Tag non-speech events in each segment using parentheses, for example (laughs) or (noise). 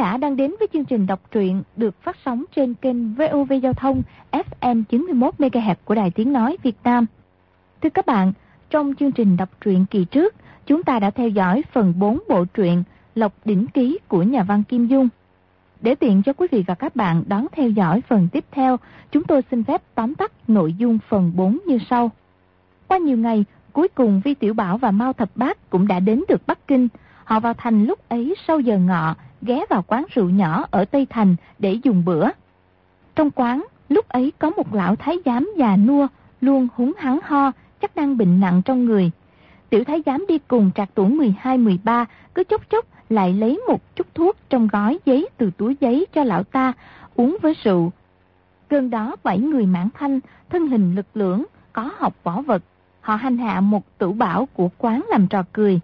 Chào giả đang đến với chương trình đọc truyện được phát sóng trên kênh VOV Giao thông FM 91MHz của Đài Tiếng Nói Việt Nam. Thưa các bạn, trong chương trình đọc truyện kỳ trước, chúng ta đã theo dõi phần 4 bộ truyện Lộc Đỉnh Ký của nhà văn Kim Dung. Để tiện cho quý vị và các bạn đón theo dõi phần tiếp theo, chúng tôi xin phép tóm tắt nội dung phần 4 như sau. Qua nhiều ngày, cuối cùng Vi Tiểu Bảo và Mao Thập Bát cũng đã đến được Bắc Kinh. Họ vào thành lúc ấy sau giờ ngọ, ghé vào quán rượu nhỏ ở Tây Thành để dùng bữa. Trong quán, lúc ấy có một lão thái giám già nua, luôn húng hắn ho, chắc đang bệnh nặng trong người. Tiểu thái giám đi cùng trạc tuổi 12-13, cứ chốc chốc lại lấy một chút thuốc trong gói giấy từ túi giấy cho lão ta, uống với rượu. Cơn đó bảy người mãn thanh, thân hình lực lưỡng, có học võ vật. Họ hành hạ một tử bảo của quán làm trò cười.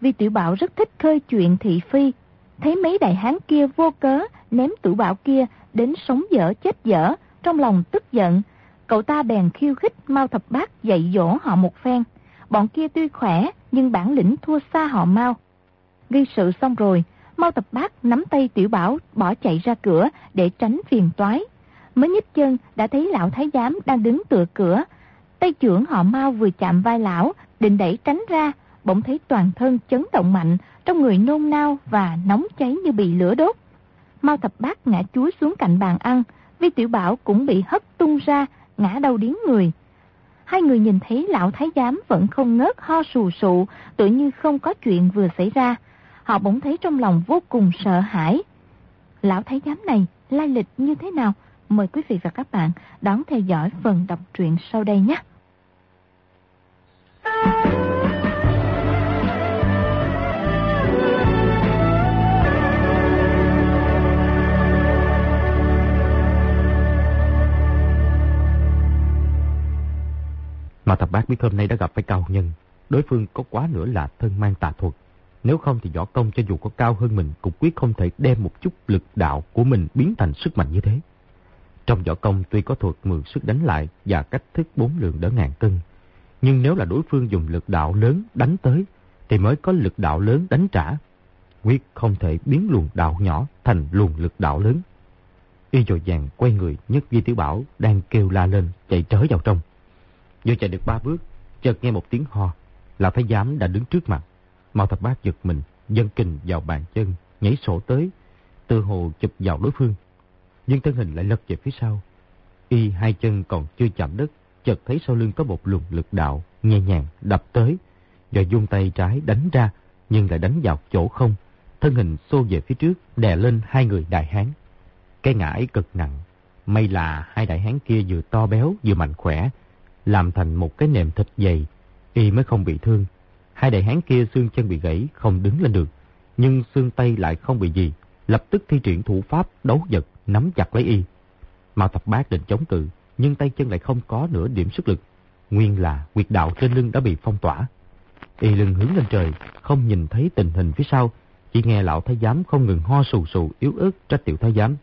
Vì tiểu bảo rất thích khơi chuyện thị phi. Thấy mấy đại hán kia vô cớ ném tử bảo kia đến sống dở chết dở, trong lòng tức giận. Cậu ta bèn khiêu khích mau thập bát dạy dỗ họ một phen. Bọn kia tuy khỏe nhưng bản lĩnh thua xa họ mau. Gây sự xong rồi, mau thập bát nắm tay tiểu bảo bỏ chạy ra cửa để tránh phiền toái. Mới nhích chân đã thấy lão thái giám đang đứng tựa cửa. Tay trưởng họ mau vừa chạm vai lão, định đẩy tránh ra, bỗng thấy toàn thân chấn động mạnh, trong người nôn nao và nóng cháy như bị lửa đốt. Mao thập bát ngã chuối xuống cạnh bàn ăn, Vi Tiểu Bảo cũng bị hất tung ra, ngã đau điếng người. Hai người nhìn thấy lão thái giám vẫn không ngớt ho sù sụ, tự như không có chuyện vừa xảy ra. Họ bỗng thấy trong lòng vô cùng sợ hãi. Lão thái giám này lai lịch như thế nào? Mời quý vị và các bạn đón theo dõi phần đọc truyện sau đây nhé. Mà thập bác biết hôm nay đã gặp phải cao nhân. Đối phương có quá nữa là thân mang tà thuật. Nếu không thì võ công cho dù có cao hơn mình cũng quyết không thể đem một chút lực đạo của mình biến thành sức mạnh như thế. Trong võ công tuy có thuật mượn sức đánh lại và cách thức bốn lượng đỡ ngàn cân. Nhưng nếu là đối phương dùng lực đạo lớn đánh tới thì mới có lực đạo lớn đánh trả. Quyết không thể biến luồng đạo nhỏ thành luồng lực đạo lớn. Y dội vàng quay người, nhất di Tiểu Bảo đang kêu la lên, chạy trở vào trong. Vừa chạy được ba bước, chợt nghe một tiếng ho. Lão Thái Giám đã đứng trước mặt. Mao Thập Bát giật mình, dân kình vào bàn chân, nhảy sổ tới, từ hồ chụp vào đối phương. Nhưng thân hình lại lật về phía sau. Y hai chân còn chưa chạm đất, chợt thấy sau lưng có một luồng lực đạo, nhẹ nhàng đập tới, rồi dung tay trái đánh ra, nhưng lại đánh vào chỗ không. Thân hình xô về phía trước, đè lên hai người đại hán. Cái ngã ấy cực nặng, may là hai đại hán kia vừa to béo vừa mạnh khỏe, làm thành một cái nệm thịt dày, y mới không bị thương. Hai đại hán kia xương chân bị gãy, không đứng lên được, nhưng xương tay lại không bị gì, lập tức thi triển thủ pháp đấu vật, nắm chặt lấy y. Mao Thập Bát định chống cự, nhưng tay chân lại không có nửa điểm sức lực. Nguyên là quyệt đạo trên lưng đã bị phong tỏa. Y lưng hướng lên trời, không nhìn thấy tình hình phía sau, chỉ nghe lão thái giám không ngừng ho sù sù yếu ớt trách tiểu thái giám.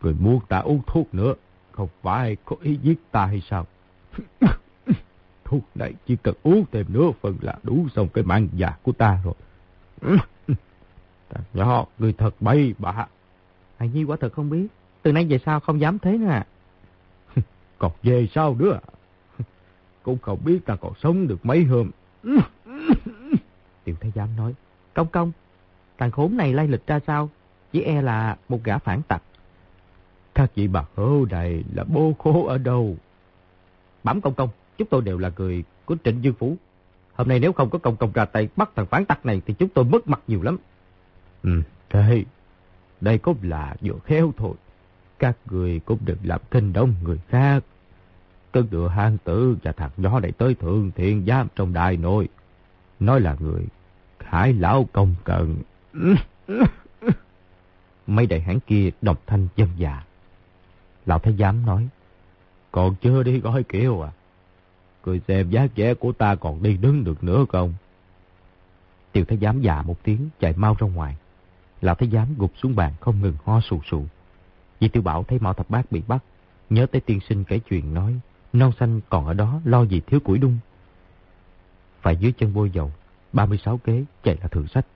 Người muốn ta uống thuốc nữa, không phải có ý giết ta hay sao? (coughs) Thuốc này chỉ cần uống thêm nửa phần là đủ xong cái mạng già của ta rồi. (coughs) Thằng nhỏ, người thật bay bạ. Hài Nhi quả thật không biết. Từ nay về sau không dám thế nữa à. (coughs) Còn về sau nữa Cũng không biết ta còn sống được mấy hôm. Tiểu thái giám nói. Công công, thằng khốn này lai lịch ra sao? Chỉ e là một gã phản tặc. Các vị bà hữu này là bô khố ở đâu? Bẩm công công, chúng tôi đều là người của Trịnh Dương Phủ. Hôm nay nếu không có công công ra tay bắt thằng phản tặc này thì chúng tôi mất mặt nhiều lắm. Ừ, thế, đây cũng là vừa khéo thôi. Các người cũng đừng làm kinh đông người khác. Cơn đựa hang tử và thằng nhỏ này tới thượng thiện giam trong đại nội. Nói là người khải lão công cần. (laughs) Mấy đại hãng kia đồng thanh dân già. Lão Thái Giám nói. Còn chưa đi gói kiểu à? Cười xem giá trẻ của ta còn đi đứng được nữa không? Tiểu thái giám dạ một tiếng chạy mau ra ngoài. Lão thái giám gục xuống bàn không ngừng ho sù sù. Vì tiêu bảo thấy Mạo Thập Bác bị bắt, nhớ tới tiên sinh kể chuyện nói, non xanh còn ở đó lo gì thiếu củi đung. Phải dưới chân bôi dầu, 36 kế chạy là thượng sách.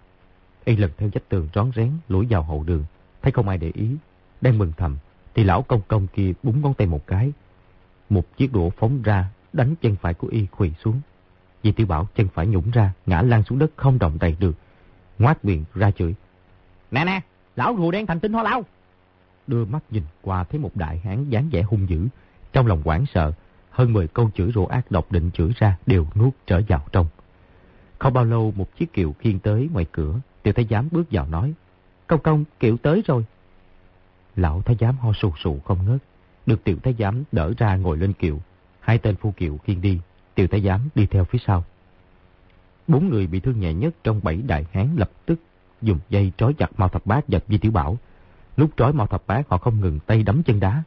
Y lần theo vách tường rón rén lủi vào hậu đường, thấy không ai để ý, đang mừng thầm, thì lão công công kia búng ngón tay một cái. Một chiếc đũa phóng ra, đánh chân phải của Y quỳ xuống. Di tiểu Bảo chân phải nhũng ra, ngã lăn xuống đất không động đậy được. Ngoát miệng ra chửi. Nè nè, lão rùa đen thành tinh hoa lao. Đưa mắt nhìn qua thấy một đại hán dáng vẻ hung dữ. Trong lòng quảng sợ, hơn 10 câu chửi rủa ác độc định chửi ra đều nuốt trở vào trong. Không bao lâu một chiếc kiệu khiên tới ngoài cửa, tiểu thái giám bước vào nói. Công công, kiệu tới rồi. Lão thái giám ho sù sù không ngớt, được tiểu thái giám đỡ ra ngồi lên kiệu. Hai tên phu kiệu khiên đi, tiểu thái giám đi theo phía sau. Bốn người bị thương nhẹ nhất trong bảy đại hán lập tức dùng dây trói chặt Mao Thập Bát và Di Tiểu Bảo. Lúc trói Mao Thập Bát họ không ngừng tay đấm chân đá.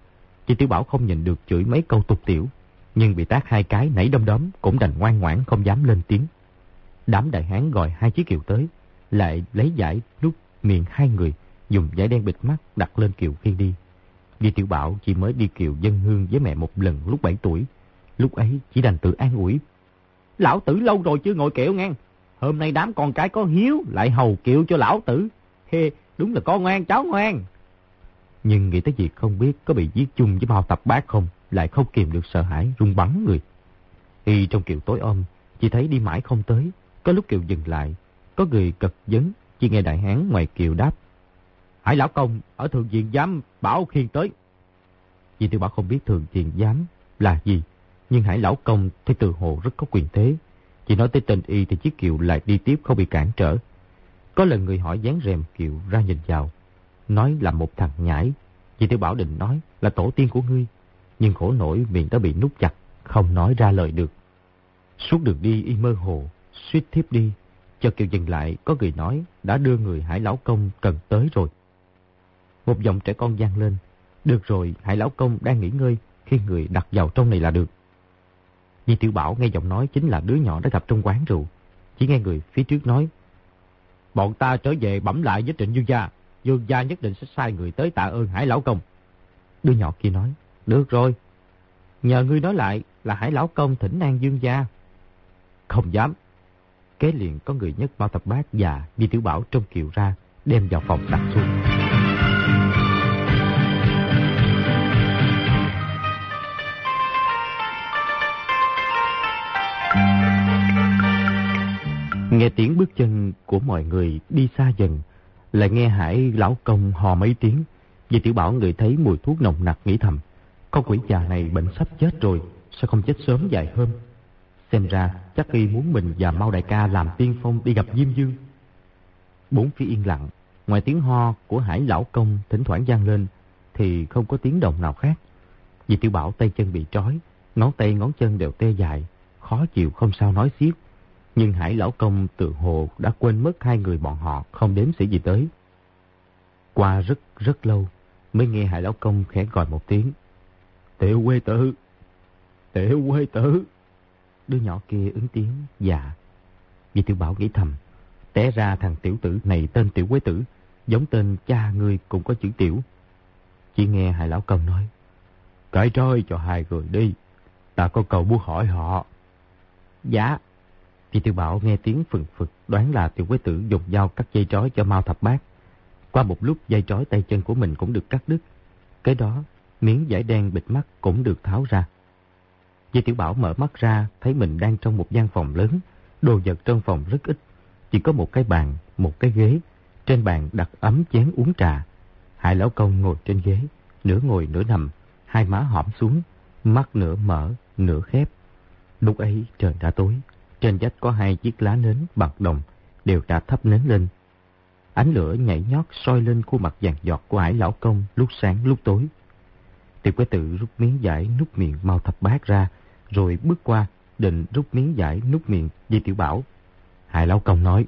Di Tiểu Bảo không nhìn được chửi mấy câu tục tiểu, nhưng bị tác hai cái nảy đom đóm cũng đành ngoan ngoãn không dám lên tiếng. Đám đại hán gọi hai chiếc kiệu tới, lại lấy giải lúc miệng hai người, dùng giải đen bịt mắt đặt lên kiệu khi đi vì Tiểu Bảo chỉ mới đi kiệu dân hương với mẹ một lần lúc 7 tuổi. Lúc ấy chỉ đành tự an ủi. Lão tử lâu rồi chưa ngồi kiệu ngang. Hôm nay đám con cái có hiếu lại hầu kiệu cho lão tử. Hê, đúng là con ngoan cháu ngoan. Nhưng nghĩ tới việc không biết có bị giết chung với bao tập bác không, lại không kìm được sợ hãi run bắn người. Y trong kiệu tối om, chỉ thấy đi mãi không tới, có lúc kiều dừng lại, có người cật vấn, chỉ nghe đại hán ngoài kiều đáp. Hải lão công ở thường diện giám bảo khiên tới. Vì tiểu bảo không biết thường diện giám là gì, nhưng hải lão công thấy từ hồ rất có quyền thế. Chỉ nói tới tên y thì chiếc kiệu lại đi tiếp không bị cản trở. Có lần người hỏi dán rèm kiệu ra nhìn vào, nói là một thằng nhãi. Vì tiểu bảo định nói là tổ tiên của ngươi, nhưng khổ nổi miệng đã bị nút chặt, không nói ra lời được. Suốt đường đi y mơ hồ, suýt thiếp đi, cho kiệu dừng lại có người nói đã đưa người hải lão công cần tới rồi. Một giọng trẻ con gian lên, được rồi hải lão công đang nghỉ ngơi khi người đặt vào trong này là được. Di Tiểu Bảo nghe giọng nói chính là đứa nhỏ đã gặp trong quán rượu. Chỉ nghe người phía trước nói. Bọn ta trở về bẩm lại với trịnh Dương Gia. Dương Gia nhất định sẽ sai người tới tạ ơn Hải Lão Công. Đứa nhỏ kia nói. Được rồi. Nhờ ngươi nói lại là Hải Lão Công thỉnh an Dương Gia. Không dám. Kế liền có người nhất bao tập bát và Di Tiểu Bảo trong kiều ra đem vào phòng đặt xuống. Nghe tiếng bước chân của mọi người đi xa dần, lại nghe Hải lão công hò mấy tiếng. Vì tiểu bảo người thấy mùi thuốc nồng nặc nghĩ thầm, con quỷ già này bệnh sắp chết rồi, sao không chết sớm dài hôm? Xem ra chắc y muốn mình và Mau Đại ca làm tiên phong đi gặp Diêm Dương. Bốn phía yên lặng, ngoài tiếng ho của Hải lão công thỉnh thoảng vang lên, thì không có tiếng động nào khác. Vì tiểu bảo tay chân bị trói, ngón tay ngón chân đều tê dại, khó chịu không sao nói xiết. Nhưng Hải Lão Công tự hồ đã quên mất hai người bọn họ không đếm xỉa gì tới. Qua rất rất lâu mới nghe Hải Lão Công khẽ gọi một tiếng. Tiểu quê tử! Tiểu quê tử! Đứa nhỏ kia ứng tiếng dạ. Vì tiểu bảo nghĩ thầm. Té ra thằng tiểu tử này tên tiểu quế tử. Giống tên cha người cũng có chữ tiểu. Chỉ nghe Hải Lão Công nói. Cởi trói cho hai người đi. Ta có cầu muốn hỏi họ. Dạ. Vì tiểu bảo nghe tiếng phừng phực đoán là tiểu quế tử dùng dao cắt dây trói cho Mao Thập Bát. Qua một lúc dây trói tay chân của mình cũng được cắt đứt. Cái đó, miếng vải đen bịt mắt cũng được tháo ra. Di Tiểu Bảo mở mắt ra, thấy mình đang trong một gian phòng lớn. Đồ vật trong phòng rất ít. Chỉ có một cái bàn, một cái ghế. Trên bàn đặt ấm chén uống trà. Hải Lão Công ngồi trên ghế, nửa ngồi nửa nằm, hai má hõm xuống, mắt nửa mở, nửa khép. Lúc ấy trời đã tối, trên vách có hai chiếc lá nến bằng đồng, đều đã thắp nến lên. Ánh lửa nhảy nhót soi lên khuôn mặt vàng giọt của Hải Lão Công lúc sáng lúc tối. Tiểu quế tử rút miếng giải nút miệng mau thập bát ra, rồi bước qua, định rút miếng giải nút miệng Di Tiểu Bảo. Hải Lão Công nói,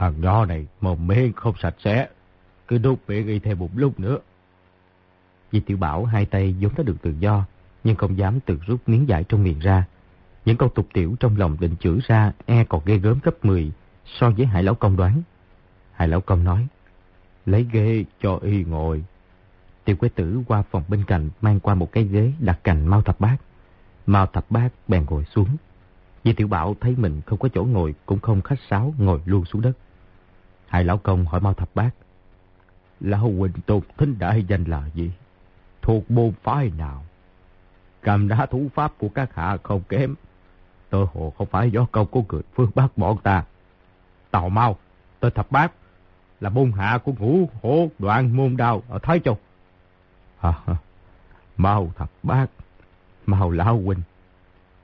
Thằng nho này mồm miệng không sạch sẽ, cứ đút miệng y thêm một lúc nữa. Di Tiểu Bảo hai tay vốn có được tự do, nhưng không dám tự rút miếng giải trong miệng ra. Những câu tục tiểu trong lòng định chửi ra e còn ghê gớm gấp 10 so với Hải Lão Công đoán. Hải Lão Công nói, lấy ghế cho y ngồi. Tiểu quế tử qua phòng bên cạnh mang qua một cái ghế đặt cạnh Mao Thập Bát. Mao Thập Bát bèn ngồi xuống. Vì Tiểu Bảo thấy mình không có chỗ ngồi cũng không khách sáo ngồi luôn xuống đất. hải lão công hỏi Mao Thập Bát. Lão Huỳnh Tục thính đại danh là gì? Thuộc môn phái nào? Cầm đá thủ pháp của các hạ không kém. Tơ hồ không phải do công của người phương Bắc bọn ta. Tào Mau, tên Thập Bát, là môn hạ của ngũ hổ đoạn môn đào ở Thái Châu. À, Mau Thập Bát, Mau Lão Huynh,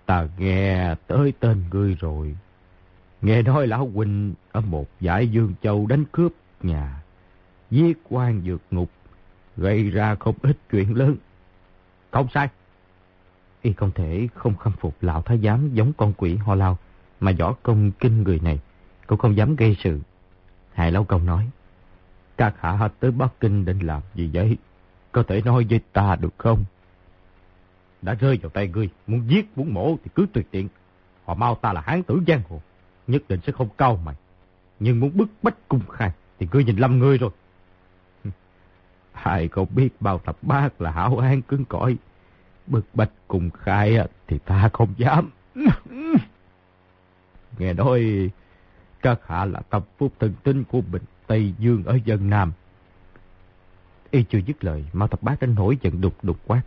ta nghe tới tên ngươi rồi. Nghe nói Lão Huynh ở một giải Dương Châu đánh cướp nhà, giết quan dược ngục, gây ra không ít chuyện lớn. Không sai. Y không thể không khâm phục lão thái giám giống con quỷ ho lao, mà võ công kinh người này, cũng không dám gây sự. Hai Lão Công nói, các hạ tới Bắc Kinh định làm gì vậy? Có thể nói với ta được không? Đã rơi vào tay ngươi, muốn giết, muốn mổ thì cứ tùy tiện. Họ mau ta là hán tử giang hồ, nhất định sẽ không cao mày. Nhưng muốn bức bách cung khai thì ngươi nhìn lầm ngươi rồi. (laughs) Hai cậu biết bao thập bát là hảo an cứng cỏi. Bức bách cùng khai thì ta không dám. (laughs) Nghe nói các hạ là tập phúc thần tinh của Bình Tây Dương ở dân Nam. Y chưa dứt lời, Mao Thập Bát đã nổi giận đục đục quát.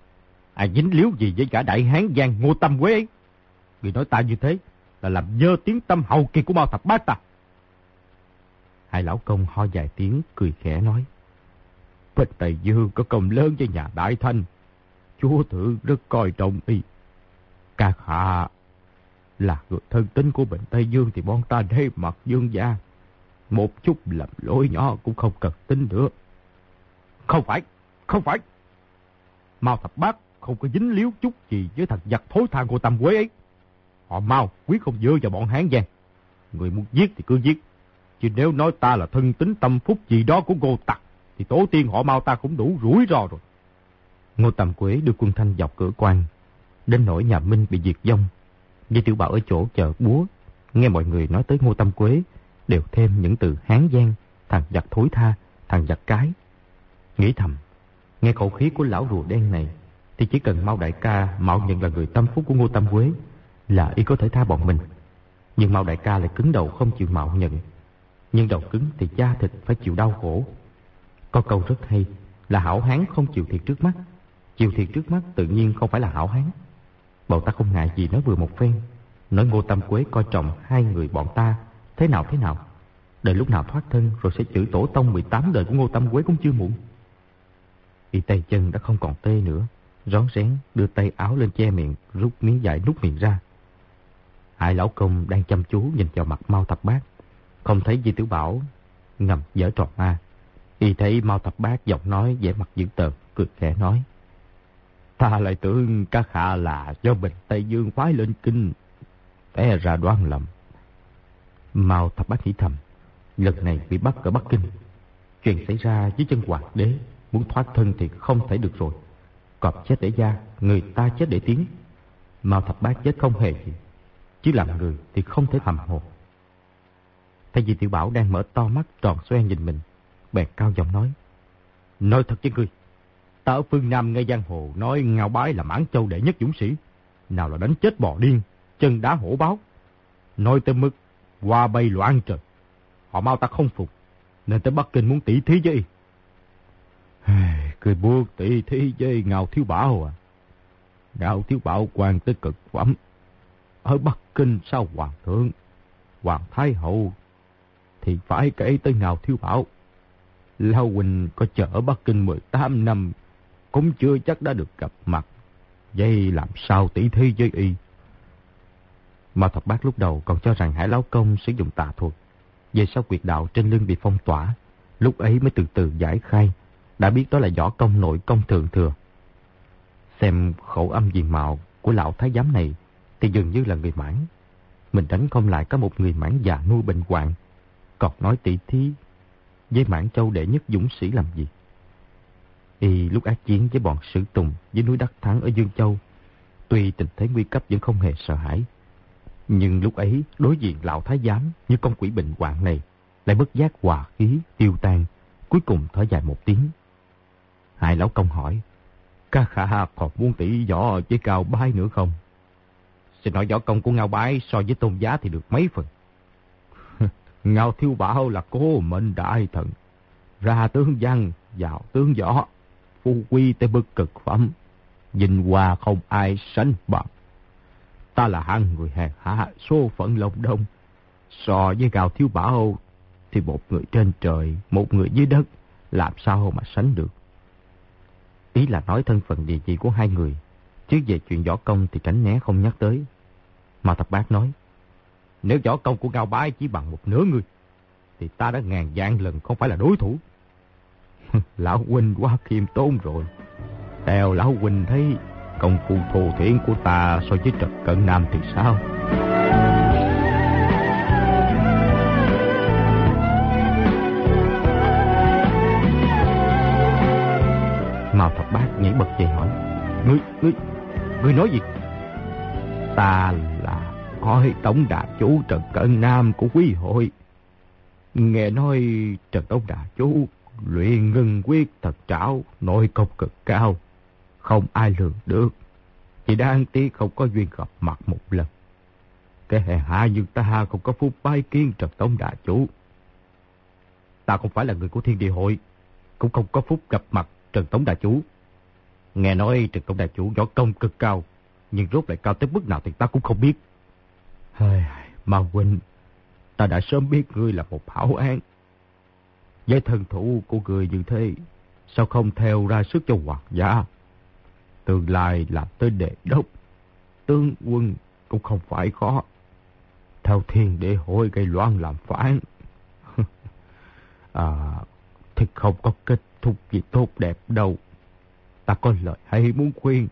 Ai dính liếu gì với cả đại hán giang Ngô Tâm Quế ấy? Người nói ta như thế là làm dơ tiếng tâm hậu kỳ của Mao Thập Bát ta. Hai lão công ho dài tiếng, cười khẽ nói. Bình Tây Dương có công lớn với nhà Đại Thanh. Chúa thượng rất coi trọng y. Các hạ là người thân tính của bệnh Tây Dương thì bọn ta đê mặt dương gia. Một chút lầm lỗi nhỏ cũng không cần tính nữa. Không phải, không phải. Mao thập bát không có dính liếu chút gì với thằng giặc thối than của tam Quế ấy. Họ mau quyết không dơ vào bọn Hán Giang. Người muốn giết thì cứ giết. Chứ nếu nói ta là thân tính tâm phúc gì đó của Ngô Tặc, thì tổ tiên họ mau ta cũng đủ rủi ro rồi. Ngô Tầm Quế đưa quân thanh dọc cửa quan, đến nỗi nhà Minh bị diệt vong. Di Tiểu Bảo ở chỗ chờ búa, nghe mọi người nói tới Ngô Tâm Quế, đều thêm những từ hán giang, thằng giặc thối tha, thằng giặc cái. Nghĩ thầm, nghe khẩu khí của lão rùa đen này, thì chỉ cần Mao Đại ca mạo nhận là người tâm phúc của Ngô Tâm Quế, là y có thể tha bọn mình. Nhưng Mao Đại ca lại cứng đầu không chịu mạo nhận. Nhưng đầu cứng thì da thịt phải chịu đau khổ. Có câu rất hay là hảo hán không chịu thiệt trước mắt chiều thiệt trước mắt tự nhiên không phải là hảo hán. Bọn ta không ngại gì nói vừa một phen. Nói Ngô Tâm Quế coi trọng hai người bọn ta thế nào thế nào. Đợi lúc nào thoát thân rồi sẽ chửi tổ tông 18 đời của Ngô Tâm Quế cũng chưa muộn. Y tay chân đã không còn tê nữa. Rón rén đưa tay áo lên che miệng, rút miếng dài nút miệng ra. Hai lão công đang chăm chú nhìn vào mặt Mao Thập Bác, Không thấy Di Tiểu Bảo ngầm dở tròn ma. Y thấy Mao Thập Bác giọng nói vẻ mặt dữ tợn, cười khẽ nói. Ta lại tưởng các hạ là do Bình Tây Dương phái lên kinh. Té ra đoán lầm. Mao Thập Bát nghĩ thầm. Lần này bị bắt ở Bắc Kinh. Chuyện xảy ra với chân hoàng đế. Muốn thoát thân thì không thể được rồi. Cọp chết để da, người ta chết để tiếng. Mao Thập Bát chết không hề gì. Chứ làm người thì không thể thầm hồn. Thay vì Tiểu Bảo đang mở to mắt tròn xoe nhìn mình. Bèn cao giọng nói. Nói thật với ngươi. Ta ở phương Nam ngay giang hồ nói Ngao Bái là mãn châu đệ nhất dũng sĩ. Nào là đánh chết bò điên, chân đá hổ báo. Nói tới mức qua bay loạn trời. Họ mau ta không phục, nên tới Bắc Kinh muốn tỉ thí với Cười buộc tỉ thí với Ngao Thiếu Bảo à. Ngao Thiếu Bảo quan tới cực phẩm. Ở Bắc Kinh sao Hoàng thượng, Hoàng Thái Hậu thì phải kể tới Ngao Thiếu Bảo. Lao Quỳnh có chở ở Bắc Kinh 18 năm cũng chưa chắc đã được gặp mặt. Vậy làm sao tỷ thí với y? Mà thập bác lúc đầu còn cho rằng Hải Lão Công sử dụng tà thuật. Về sau quyệt đạo trên lưng bị phong tỏa, lúc ấy mới từ từ giải khai, đã biết đó là võ công nội công thường thừa. Xem khẩu âm diện mạo của lão thái giám này thì dường như là người mãn. Mình đánh không lại có một người mãn già nuôi bệnh hoạn. Còn nói tỷ thí với mãn châu đệ nhất dũng sĩ làm gì? Y lúc ác chiến với bọn Sử Tùng với núi Đắc Thắng ở Dương Châu, tuy tình thế nguy cấp vẫn không hề sợ hãi. Nhưng lúc ấy, đối diện lão thái giám như con quỷ bệnh hoạn này, lại bất giác hòa khí, tiêu tan, cuối cùng thở dài một tiếng. Hai lão công hỏi, ca khả còn muốn tỷ võ với cao bái nữa không? Xin nói võ công của Ngao Bái so với tôn giá thì được mấy phần? (laughs) Ngao Thiêu Bảo là cố mệnh đại thần. Ra tướng văn, vào tướng võ. Phu quy tới bức cực phẩm. Nhìn qua không ai sánh bằng. Ta là hạng người hèn hạ, số phận lòng đông. So với Ngao thiếu Bảo thì một người trên trời, một người dưới đất, làm sao mà sánh được. Ý là nói thân phận địa vị của hai người, chứ về chuyện võ công thì tránh né không nhắc tới. Mà thập bác nói, nếu võ công của Ngao Bái chỉ bằng một nửa người, thì ta đã ngàn vạn lần không phải là đối thủ. (laughs) lão huynh quá khiêm tốn rồi. Theo lão huynh thấy công phu thù thiện của ta so với trật cận nam thì sao? Mao thập bát nhảy bật dậy hỏi. Ngươi, ngươi, ngươi nói gì? Ta là hỏi tổng đà chủ Trần Cận Nam của quý hội. Nghe nói Trần Tổng Đà Chú luyện ngân quyết thật trảo, nội công cực cao. Không ai lường được. Chỉ đáng tiếc không có duyên gặp mặt một lần. Cái hèn hạ như ta không có phút bái kiến Trần Tổng Đà Chủ. Ta không phải là người của thiên địa hội. Cũng không có phút gặp mặt Trần Tổng Đà Chủ. Nghe nói Trần Tổng Đà Chủ võ công cực cao. Nhưng rốt lại cao tới mức nào thì ta cũng không biết. Hời, mà huynh ta đã sớm biết ngươi là một hảo án. Với thần thủ của người như thế, sao không theo ra sức cho hoàng gia? Tương lai là tới đệ đốc, tướng quân cũng không phải khó. Theo thiên để hội gây loạn làm phản. (laughs) à, thì không có kết thúc gì tốt đẹp đâu. Ta có lời hay muốn khuyên.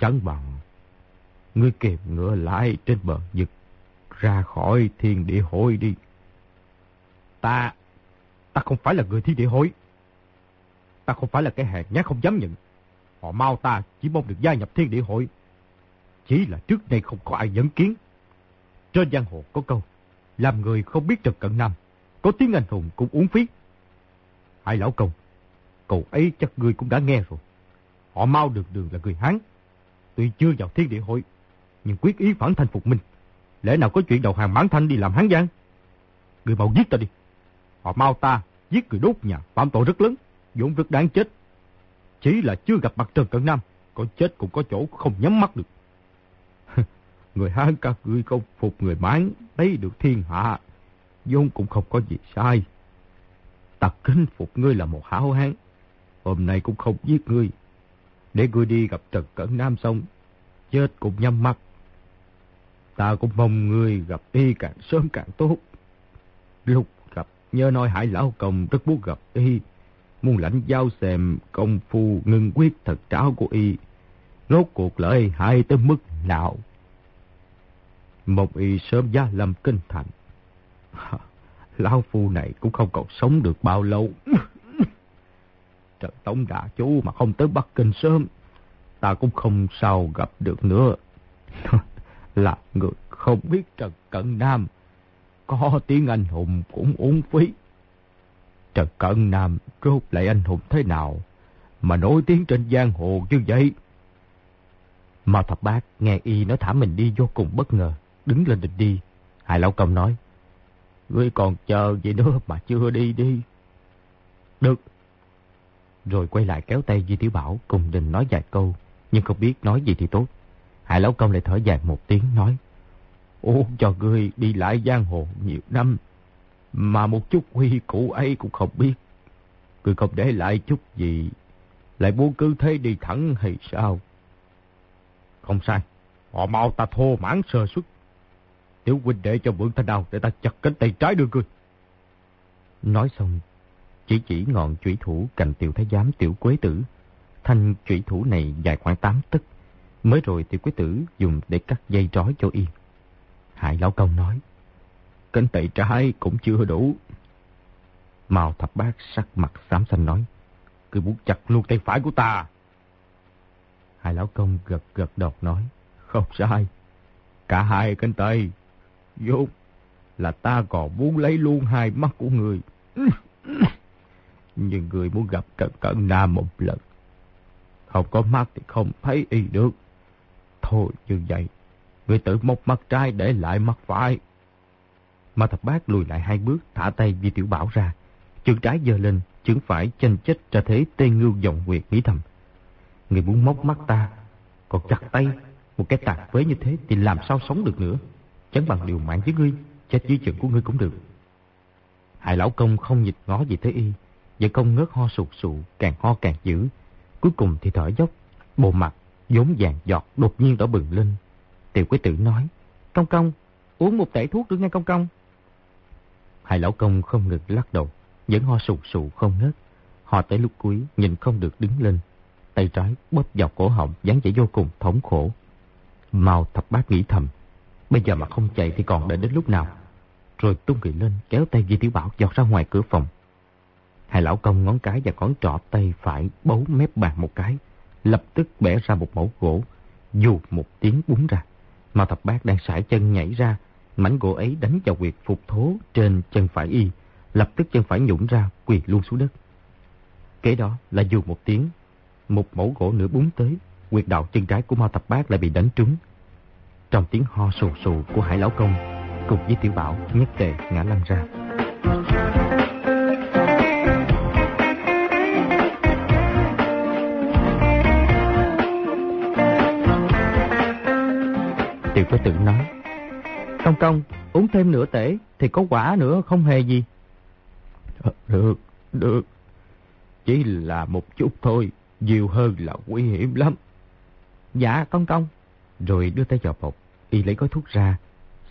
Chẳng bằng, ngươi kịp ngựa lại trên bờ vực ra khỏi thiên địa hội đi. Ta, ta không phải là người thiên địa hội. Ta không phải là cái hèn nhát không dám nhận. Họ mau ta chỉ mong được gia nhập thiên địa hội. Chỉ là trước đây không có ai dẫn kiến. Trên giang hồ có câu, làm người không biết trật Cận Nam, có tiếng anh hùng cũng uống phí. Hai lão công, cậu ấy chắc người cũng đã nghe rồi. Họ mau được đường là người Hán. Tuy chưa vào thiên địa hội, nhưng quyết ý phản thành phục minh. Lẽ nào có chuyện đầu hàng bản thanh đi làm hán giang? Người mau giết ta đi. Họ mau ta, giết người đốt nhà, phạm tội rất lớn, dũng rất đáng chết. Chỉ là chưa gặp mặt Trần Cận Nam, có chết cũng có chỗ không nhắm mắt được. (laughs) người hán các ngươi không phục người mãn, lấy được thiên hạ, vốn cũng không có gì sai. Ta kính phục ngươi là một hảo hán, hôm nay cũng không giết ngươi. Để ngươi đi gặp Trần Cận Nam xong, chết cũng nhắm mắt. Ta cũng mong ngươi gặp y càng sớm càng tốt. Lúc nhớ nói hải lão công rất muốn gặp y. Muốn lãnh giao xem công phu ngưng quyết thật tráo của y. Rốt cuộc lợi hại tới mức nào. Một y sớm gia lâm kinh thành. (laughs) Lão phu này cũng không còn sống được bao lâu. (laughs) Trận Tống đã Chú mà không tới Bắc Kinh sớm, ta cũng không sao gặp được nữa. (laughs) là người không biết Trần Cận Nam. Có tiếng anh hùng cũng uống phí. Trần Cận Nam rốt lại anh hùng thế nào mà nổi tiếng trên giang hồ như vậy? Mà Thập Bác nghe y nói thả mình đi vô cùng bất ngờ, đứng lên định đi. Hải Lão Công nói, Ngươi còn chờ gì nữa mà chưa đi đi. Được. Rồi quay lại kéo tay Di Tiểu Bảo cùng Đình nói vài câu, nhưng không biết nói gì thì tốt. Hải Lão Công lại thở dài một tiếng nói. Uống cho ngươi đi lại giang hồ nhiều năm, mà một chút huy cũ ấy cũng không biết. Ngươi không để lại chút gì, lại muốn cứ thế đi thẳng hay sao? Không sai, họ mau ta thô mãn sơ xuất. Tiểu huynh để cho mượn thanh đào để ta chặt cánh tay trái đưa ngươi. Nói xong, chỉ chỉ ngọn chủy thủ cành tiểu thái giám tiểu quế tử. Thanh chủy thủ này dài khoảng 8 tấc. Mới rồi tiểu quế tử dùng để cắt dây trói cho yên. Hải Lão Công nói, cánh tay trái cũng chưa đủ. Mao thập bác sắc mặt xám xanh nói, cứ muốn chặt luôn tay phải của ta. Hải Lão Công gật gật đầu nói, không sai, cả hai cánh tay, vốn là ta còn muốn lấy luôn hai mắt của người. Nhưng người muốn gặp Trần Cận Nam một lần. Không có mắt thì không thấy y được. Thôi như vậy, Người tự một mắt trái để lại mắt phải. mà thập bát lùi lại hai bước, thả tay Di Tiểu Bảo ra. Chân trái giơ lên, chân phải chanh chết ra thế tê ngưu dòng nguyệt nghĩ thầm. Người muốn móc mắt ta, còn chặt tay, một cái tạc với như thế thì làm sao sống được nữa. Chẳng bằng điều mạng với ngươi, chết dưới chân của ngươi cũng được. Hải lão công không nhịt ngó gì tới y, vợ công ngớt ho sụt sụ, càng ho càng dữ. Cuối cùng thì thở dốc, bộ mặt, vốn vàng giọt, đột nhiên đỏ bừng lên. Tiểu quý tử nói, Công công, uống một tể thuốc được nghe công công. Hai lão công không ngừng lắc đầu, vẫn ho sụt sụ không ngớt. Họ tới lúc cuối, nhìn không được đứng lên. Tay trái bóp vào cổ họng, dáng vẻ vô cùng thống khổ. Mao thập bát nghĩ thầm, bây giờ mà không chạy thì còn đợi đến lúc nào. Rồi tung người lên, kéo tay Di Tiểu Bảo giọt ra ngoài cửa phòng. Hai lão công ngón cái và ngón trỏ tay phải bấu mép bàn một cái, lập tức bẻ ra một mẫu gỗ, dù một tiếng búng ra. Mao thập bát đang sải chân nhảy ra, mảnh gỗ ấy đánh vào quyệt phục thố trên chân phải y, lập tức chân phải nhũng ra, quỳ luôn xuống đất. Kế đó là dù một tiếng, một mẫu gỗ nữa búng tới, quyệt đạo chân trái của Mao thập bát lại bị đánh trúng. Trong tiếng ho sù sù của hải lão công, cùng với tiểu bảo nhất tề ngã lăn ra. Cho tự nói. Công công, uống thêm nửa tể thì có quả nữa không hề gì. Ờ, được, được. Chỉ là một chút thôi, nhiều hơn là nguy hiểm lắm. Dạ, công công. Rồi đưa tay vào bọc, y lấy gói thuốc ra,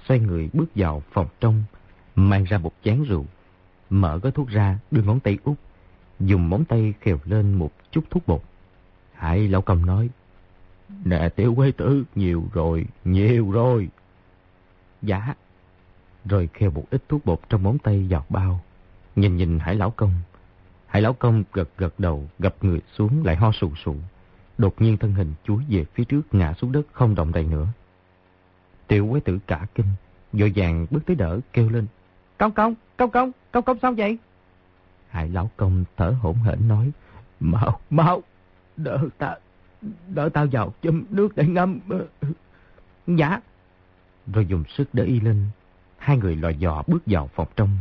xoay người bước vào phòng trong, mang ra một chén rượu. Mở gói thuốc ra, đưa ngón tay út, dùng móng tay khều lên một chút thuốc bột. Hải lão công nói, Nè tiểu quế tử, nhiều rồi, nhiều rồi. Dạ. Rồi kheo một ít thuốc bột trong móng tay vào bao. Nhìn nhìn hải lão công. Hải lão công gật gật đầu, gập người xuống lại ho sù sụ. Đột nhiên thân hình chúi về phía trước ngã xuống đất không động đậy nữa. Tiểu quế tử cả kinh, vội vàng bước tới đỡ kêu lên. Công công, công công, công công sao vậy? Hải lão công thở hổn hển nói. Mau, mau, đỡ ta, Đỡ tao vào châm nước để ngâm. Dạ. Rồi dùng sức đỡ y lên. Hai người lò dò bước vào phòng trong.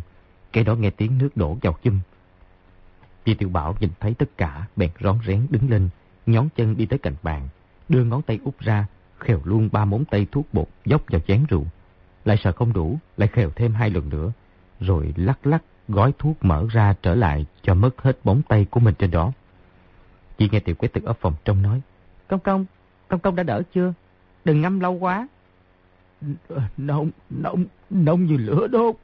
Kẻ đó nghe tiếng nước đổ vào châm. Di tiểu bảo nhìn thấy tất cả, bèn rón rén đứng lên, nhón chân đi tới cạnh bàn, đưa ngón tay út ra, khều luôn ba móng tay thuốc bột dốc vào chén rượu. Lại sợ không đủ, lại khều thêm hai lần nữa, rồi lắc lắc gói thuốc mở ra trở lại cho mất hết bóng tay của mình trên đó. Chị nghe tiểu quế tử ở phòng trong nói. Công công, công công đã đỡ chưa? Đừng ngâm lâu quá. Nông, nông, nông như lửa đốt.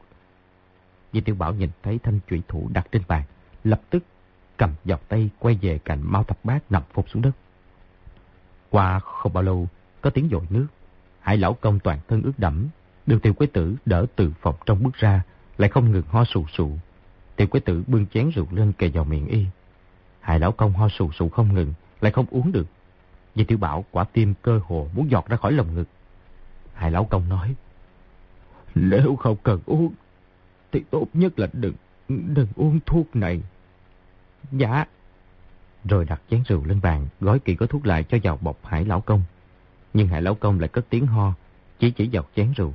Di tiểu bảo nhìn thấy thanh trụy thủ đặt trên bàn. Lập tức cầm dọc tay quay về cạnh mau thập bát nằm phục xuống đất. Qua không bao lâu, có tiếng dội nước. Hải lão công toàn thân ướt đẫm. Được tiểu quế tử đỡ từ phòng trong bước ra, lại không ngừng ho sù sụ. Tiểu quế tử bưng chén rượu lên kề vào miệng y hai lão công ho sù sụ không ngừng, lại không uống được. Vì tiểu bảo quả tim cơ hồ muốn giọt ra khỏi lồng ngực. hai lão công nói, Nếu không cần uống, thì tốt nhất là đừng, đừng uống thuốc này. Dạ. Rồi đặt chén rượu lên bàn, gói kỳ có thuốc lại cho vào bọc hải lão công. Nhưng hải lão công lại cất tiếng ho, chỉ chỉ vào chén rượu.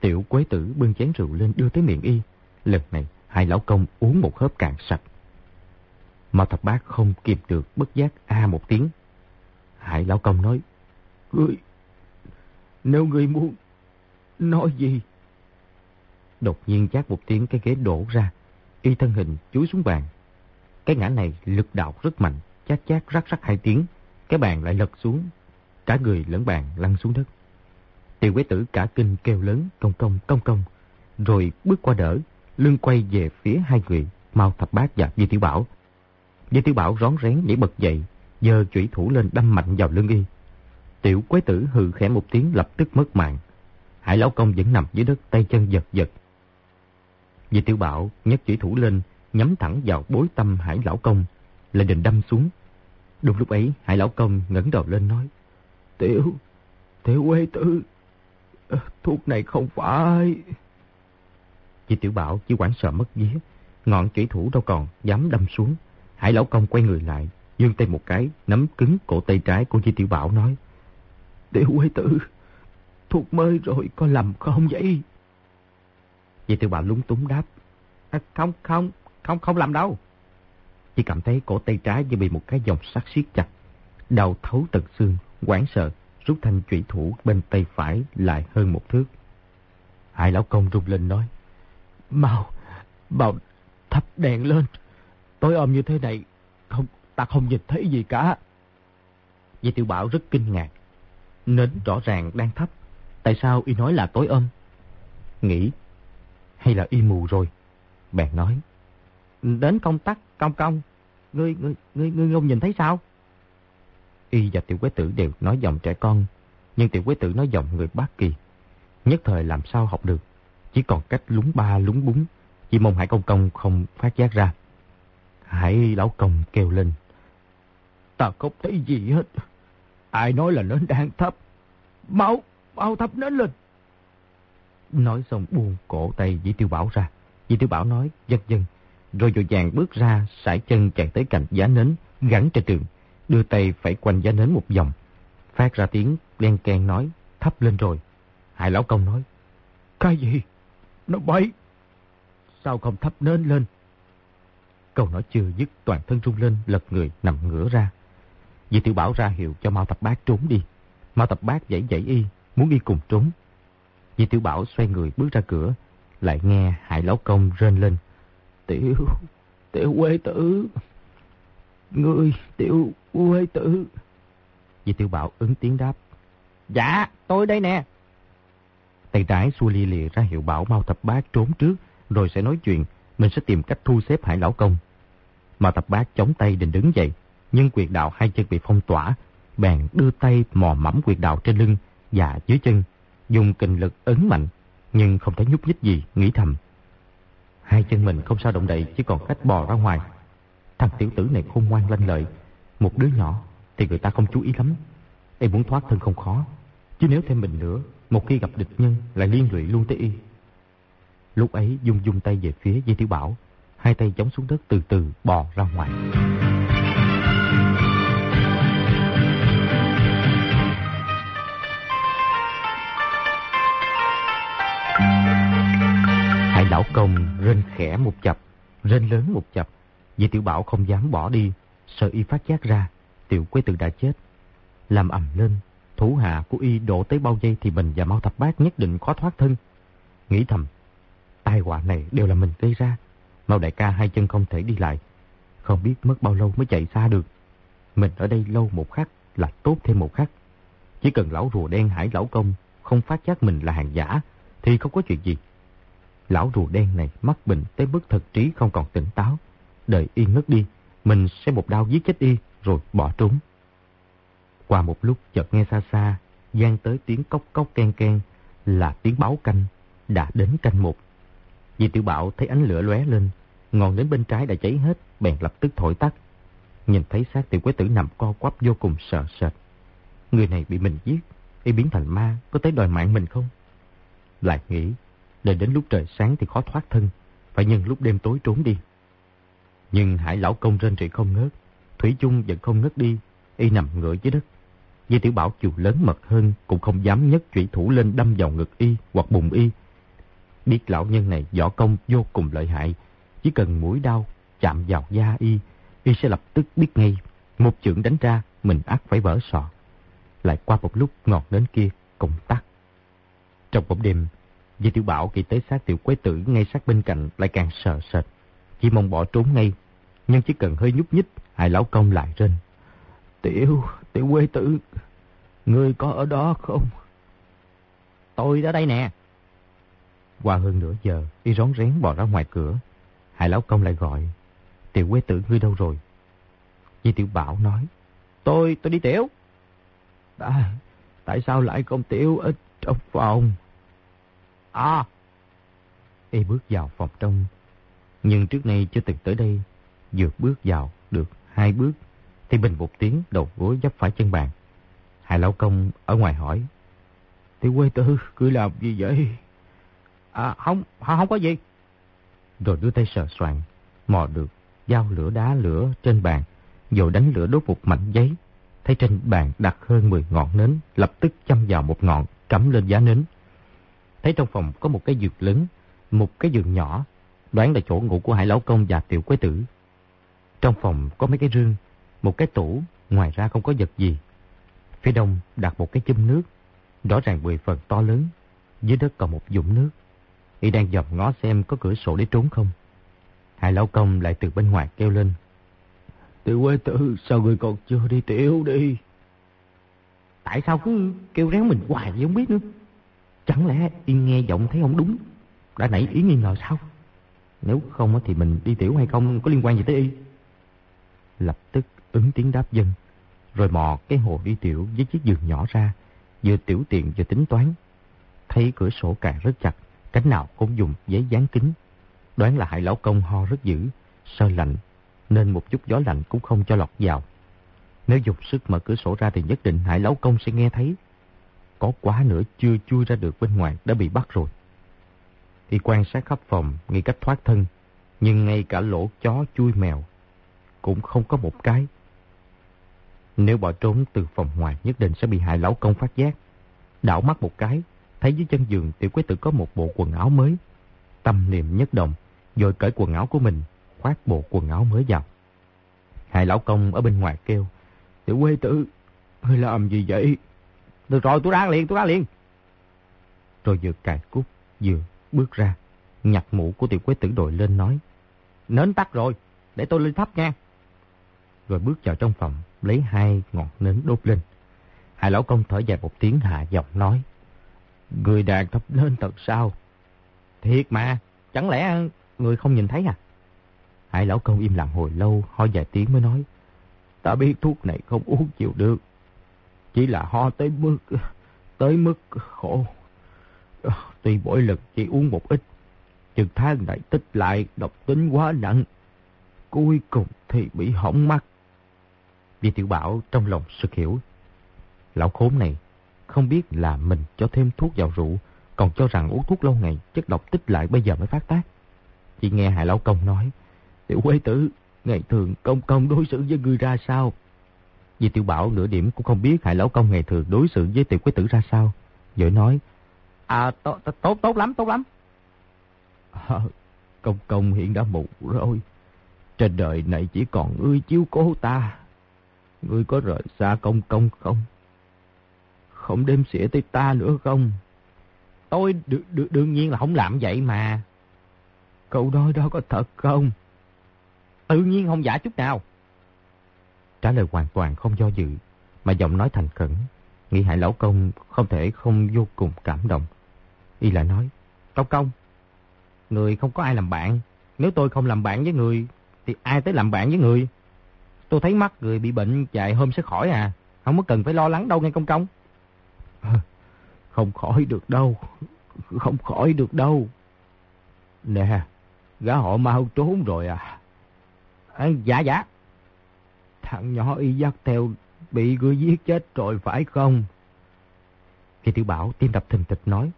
Tiểu quế tử bưng chén rượu lên đưa tới miệng y. Lần này, hai lão công uống một hớp cạn sạch. Mao thập bác không kịp được bất giác a một tiếng. Hải lão công nói, Ngươi, nếu ngươi muốn, nói gì? Đột nhiên chát một tiếng cái ghế đổ ra, y thân hình chúi xuống bàn. Cái ngã này lực đạo rất mạnh, chát chát rắc rắc hai tiếng, cái bàn lại lật xuống, cả người lẫn bàn lăn xuống đất. Tiểu quế tử cả kinh kêu lớn công công công công, rồi bước qua đỡ, lưng quay về phía hai người, mau Thập Bát và Di Tiểu Bảo, Di Tiểu Bảo rón rén nhảy bật dậy, giơ chủy thủ lên đâm mạnh vào lưng y. Tiểu quế tử hừ khẽ một tiếng lập tức mất mạng. Hải lão công vẫn nằm dưới đất tay chân giật giật. Di Tiểu Bảo nhấc chủy thủ lên, nhắm thẳng vào bối tâm Hải lão công, là định đâm xuống. Đúng lúc ấy, Hải lão công ngẩng đầu lên nói: "Tiểu, Tiểu quế tử, ờ, thuốc này không phải." Di Tiểu Bảo chỉ quản sợ mất vía, ngọn chủy thủ đâu còn dám đâm xuống. Hải Lão Công quay người lại, dương tay một cái, nắm cứng cổ tay trái của Di Tiểu Bảo nói. Tiểu quế tử, thuộc mới rồi có lầm không vậy? di tiểu bảo lúng túng đáp. À, không, không, không, không làm đâu. Chỉ cảm thấy cổ tay trái như bị một cái dòng sắt siết chặt. Đầu thấu tận xương, quảng sợ, rút thanh trụy thủ bên tay phải lại hơn một thước. Hai lão công rung lên nói. Mau, mau thắp đèn lên. Tối ôm như thế này, không, ta không nhìn thấy gì cả. Dì tiểu bảo rất kinh ngạc. Nến rõ ràng đang thấp. Tại sao y nói là tối ôm? Nghĩ, hay là y mù rồi? Bèn nói. Đến công tắc, công công. Ngươi, ngươi, ngươi, ngươi không nhìn thấy sao? Y và tiểu quế tử đều nói giọng trẻ con. Nhưng tiểu quế tử nói giọng người bác kỳ. Nhất thời làm sao học được. Chỉ còn cách lúng ba lúng búng. Chỉ mong Hải Công Công không phát giác ra. Hải Lão Công kêu lên. Ta không thấy gì hết. Ai nói là nến đang thấp. Mau, mau thấp nến lên. Nói xong buông cổ tay Dĩ Tiêu Bảo ra. Dĩ Tiêu Bảo nói dân dân. Rồi dội vàng bước ra, sải chân chạy tới cạnh giá nến, gắn trên tường. Đưa tay phải quanh giá nến một vòng. Phát ra tiếng đen ken nói, thấp lên rồi. Hải Lão Công nói, Cái gì? Nó bậy. Sao không thấp nến lên? Câu nói chưa dứt toàn thân rung lên, lật người nằm ngửa ra. Dì Tiểu Bảo ra hiệu cho Mao Tập Bác trốn đi. Mao Tập Bác dãy dãy y, muốn đi cùng trốn. Dì Tiểu Bảo xoay người bước ra cửa, lại nghe Hải Lão Công rên lên. Tiểu, Tiểu Quê Tử, Ngươi, Tiểu Quê Tử. Dì Tiểu Bảo ứng tiếng đáp. Dạ, tôi đây nè. Tay trái xua lia lìa ra hiệu bảo Mao Tập Bác trốn trước, rồi sẽ nói chuyện, mình sẽ tìm cách thu xếp Hải Lão Công mà Tập Bác chống tay định đứng dậy, nhưng quyệt đạo hai chân bị phong tỏa, bèn đưa tay mò mẫm quyệt đạo trên lưng và dưới chân, dùng kinh lực ấn mạnh, nhưng không thấy nhúc nhích gì, nghĩ thầm. Hai chân mình không sao động đậy, chỉ còn cách bò ra ngoài. Thằng tiểu tử này khôn ngoan lanh lợi, một đứa nhỏ thì người ta không chú ý lắm. Em muốn thoát thân không khó, chứ nếu thêm mình nữa, một khi gặp địch nhân lại liên lụy luôn tới y. Lúc ấy dung dung tay về phía Dây Tiểu Bảo, hai tay chống xuống đất từ từ bò ra ngoài. Hai lão công rên khẽ một chập, rên lớn một chập. Vì tiểu bảo không dám bỏ đi, sợ y phát giác ra, tiểu quế tử đã chết. Làm ầm lên, thủ hạ của y đổ tới bao giây thì mình và mau thập bát nhất định khó thoát thân. Nghĩ thầm, tai họa này đều là mình gây ra. Mau đại ca hai chân không thể đi lại, không biết mất bao lâu mới chạy xa được. Mình ở đây lâu một khắc là tốt thêm một khắc. Chỉ cần lão rùa đen hải lão công không phát giác mình là hàng giả thì không có chuyện gì. Lão rùa đen này mắc bệnh tới mức thật trí không còn tỉnh táo. Đợi y ngất đi, mình sẽ một đao giết chết y rồi bỏ trốn. Qua một lúc chợt nghe xa xa, gian tới tiếng cốc cốc ken ken là tiếng báo canh, đã đến canh một. Vì tiểu bảo thấy ánh lửa lóe lên, ngọn đến bên trái đã cháy hết, bèn lập tức thổi tắt. Nhìn thấy xác tiểu quế tử nằm co quắp vô cùng sợ sệt. Người này bị mình giết, y biến thành ma, có tới đòi mạng mình không? Lại nghĩ, đợi đến lúc trời sáng thì khó thoát thân, phải nhân lúc đêm tối trốn đi. Nhưng hải lão công rên rỉ không ngớt, Thủy chung vẫn không ngất đi, y nằm ngửa dưới đất. Di tiểu bảo chịu lớn mật hơn cũng không dám nhấc chủy thủ lên đâm vào ngực y hoặc bụng y. Biết lão nhân này võ công vô cùng lợi hại, chỉ cần mũi đau chạm vào da y, y sẽ lập tức biết ngay, một chưởng đánh ra mình ắt phải vỡ sọ. Lại qua một lúc ngọt đến kia cũng tắt. Trong bóng đêm, Di Tiểu Bảo khi tới sát tiểu quế tử ngay sát bên cạnh lại càng sợ sệt. Chỉ mong bỏ trốn ngay, nhưng chỉ cần hơi nhúc nhích, hai lão công lại rên. Tiểu, tiểu quế tử, ngươi có ở đó không? Tôi ở đây nè. Qua hơn nửa giờ, y rón rén bò ra ngoài cửa. Hai lão công lại gọi. Tiểu quế tử ngươi đâu rồi? Di Tiểu Bảo nói. Tôi, tôi đi tiểu. À, tại sao lại không tiểu ở trong phòng? À! Y bước vào phòng trong. Nhưng trước nay chưa từng tới đây. Vừa bước vào được hai bước. Thì bình một tiếng đầu gối dấp phải chân bàn. Hai lão công ở ngoài hỏi. Tiểu quê tử cứ làm gì vậy? À, không, không có gì. Rồi đưa tay sờ soạn, mò được dao lửa đá lửa trên bàn, rồi đánh lửa đốt một mảnh giấy. Thấy trên bàn đặt hơn 10 ngọn nến, lập tức châm vào một ngọn, cắm lên giá nến. Thấy trong phòng có một cái giường lớn, một cái giường nhỏ, đoán là chỗ ngủ của Hải Lão Công và Tiểu Quế Tử. Trong phòng có mấy cái rương, một cái tủ, ngoài ra không có vật gì. Phía đông đặt một cái chum nước, rõ ràng mười phần to lớn, dưới đất còn một dũng nước. Y đang dòm ngó xem có cửa sổ để trốn không. Hải Lão Công lại từ bên ngoài kêu lên. Tiểu Quế Tử, sao người còn chưa đi tiểu đi? Tại sao cứ kêu réo mình hoài vậy không biết nữa? Chẳng lẽ yên nghe giọng thấy không đúng, đã nảy ý nghi ngờ sao? Nếu không thì mình đi tiểu hay không có liên quan gì tới y. Lập tức ứng tiếng đáp dân, rồi mò cái hồ đi tiểu với chiếc giường nhỏ ra, vừa tiểu tiện vừa tính toán. Thấy cửa sổ càng rất chặt, cánh nào cũng dùng giấy dán kính. Đoán là hại lão công ho rất dữ, sơ lạnh, nên một chút gió lạnh cũng không cho lọt vào. Nếu dùng sức mở cửa sổ ra thì nhất định hại lão công sẽ nghe thấy. Có quá nữa chưa chui ra được bên ngoài đã bị bắt rồi. Y quan sát khắp phòng, nghĩ cách thoát thân. Nhưng ngay cả lỗ chó chui mèo cũng không có một cái. Nếu bỏ trốn từ phòng ngoài nhất định sẽ bị hại lão công phát giác. Đảo mắt một cái, thấy dưới chân giường tiểu quế tử có một bộ quần áo mới. Tâm niệm nhất động, rồi cởi quần áo của mình, khoác bộ quần áo mới vào. hai lão công ở bên ngoài kêu, tiểu quế tử, hơi làm gì vậy? Được rồi, tôi ra liền, tôi ra liền. Rồi vừa cài cúc, vừa bước ra, nhặt mũ của tiểu quế tử đội lên nói. Nến tắt rồi, để tôi lên thắp nha. Rồi bước vào trong phòng, lấy hai ngọn nến đốt lên. Hai lão công thở dài một tiếng hạ giọng nói. Người đàn thắp lên thật sao? Thiệt mà, chẳng lẽ người không nhìn thấy à? Hai lão công im lặng hồi lâu, ho vài tiếng mới nói. Ta biết thuốc này không uống chịu được. Chỉ là ho tới mức, tới mức khổ. Tuy mỗi lần chỉ uống một ít, chừng tháng lại tích lại độc tính quá nặng. Cuối cùng thì bị hỏng mắt. Vì tiểu bảo trong lòng sực hiểu. Lão khốn này không biết là mình cho thêm thuốc vào rượu, còn cho rằng uống thuốc lâu ngày chất độc tích lại bây giờ mới phát tác. Chỉ nghe Hải Lão Công nói, tiểu quế tử, ngày thường công công đối xử với người ra sao? Vì tiểu bảo nửa điểm cũng không biết Hải Lão Công ngày thường đối xử với tiểu quế tử ra sao. Rồi nói, À tốt, tốt, tốt lắm, tốt lắm. À, (laughs) công công hiện đã mù rồi. Trên đời này chỉ còn ngươi chiếu cố ta. Ngươi có rời xa công công không? Không đêm xỉa tới ta nữa không? Tôi đương nhiên là không làm vậy mà. Câu nói đó có thật không? Tự nhiên không giả chút nào. Trả lời hoàn toàn không do dự, mà giọng nói thành khẩn. Nghĩ hải lão công không thể không vô cùng cảm động. Y lại nói, Công công, người không có ai làm bạn. Nếu tôi không làm bạn với người, thì ai tới làm bạn với người? Tôi thấy mắt người bị bệnh chạy hôm sẽ khỏi à. Không có cần phải lo lắng đâu nghe công công. Không khỏi được đâu. Không khỏi được đâu. Nè, gã họ mau trốn rồi à. à dạ dạ. Thằng nhỏ y dắt theo bị người giết chết rồi phải không? Khi tiểu bảo tim đập thình thịch nói.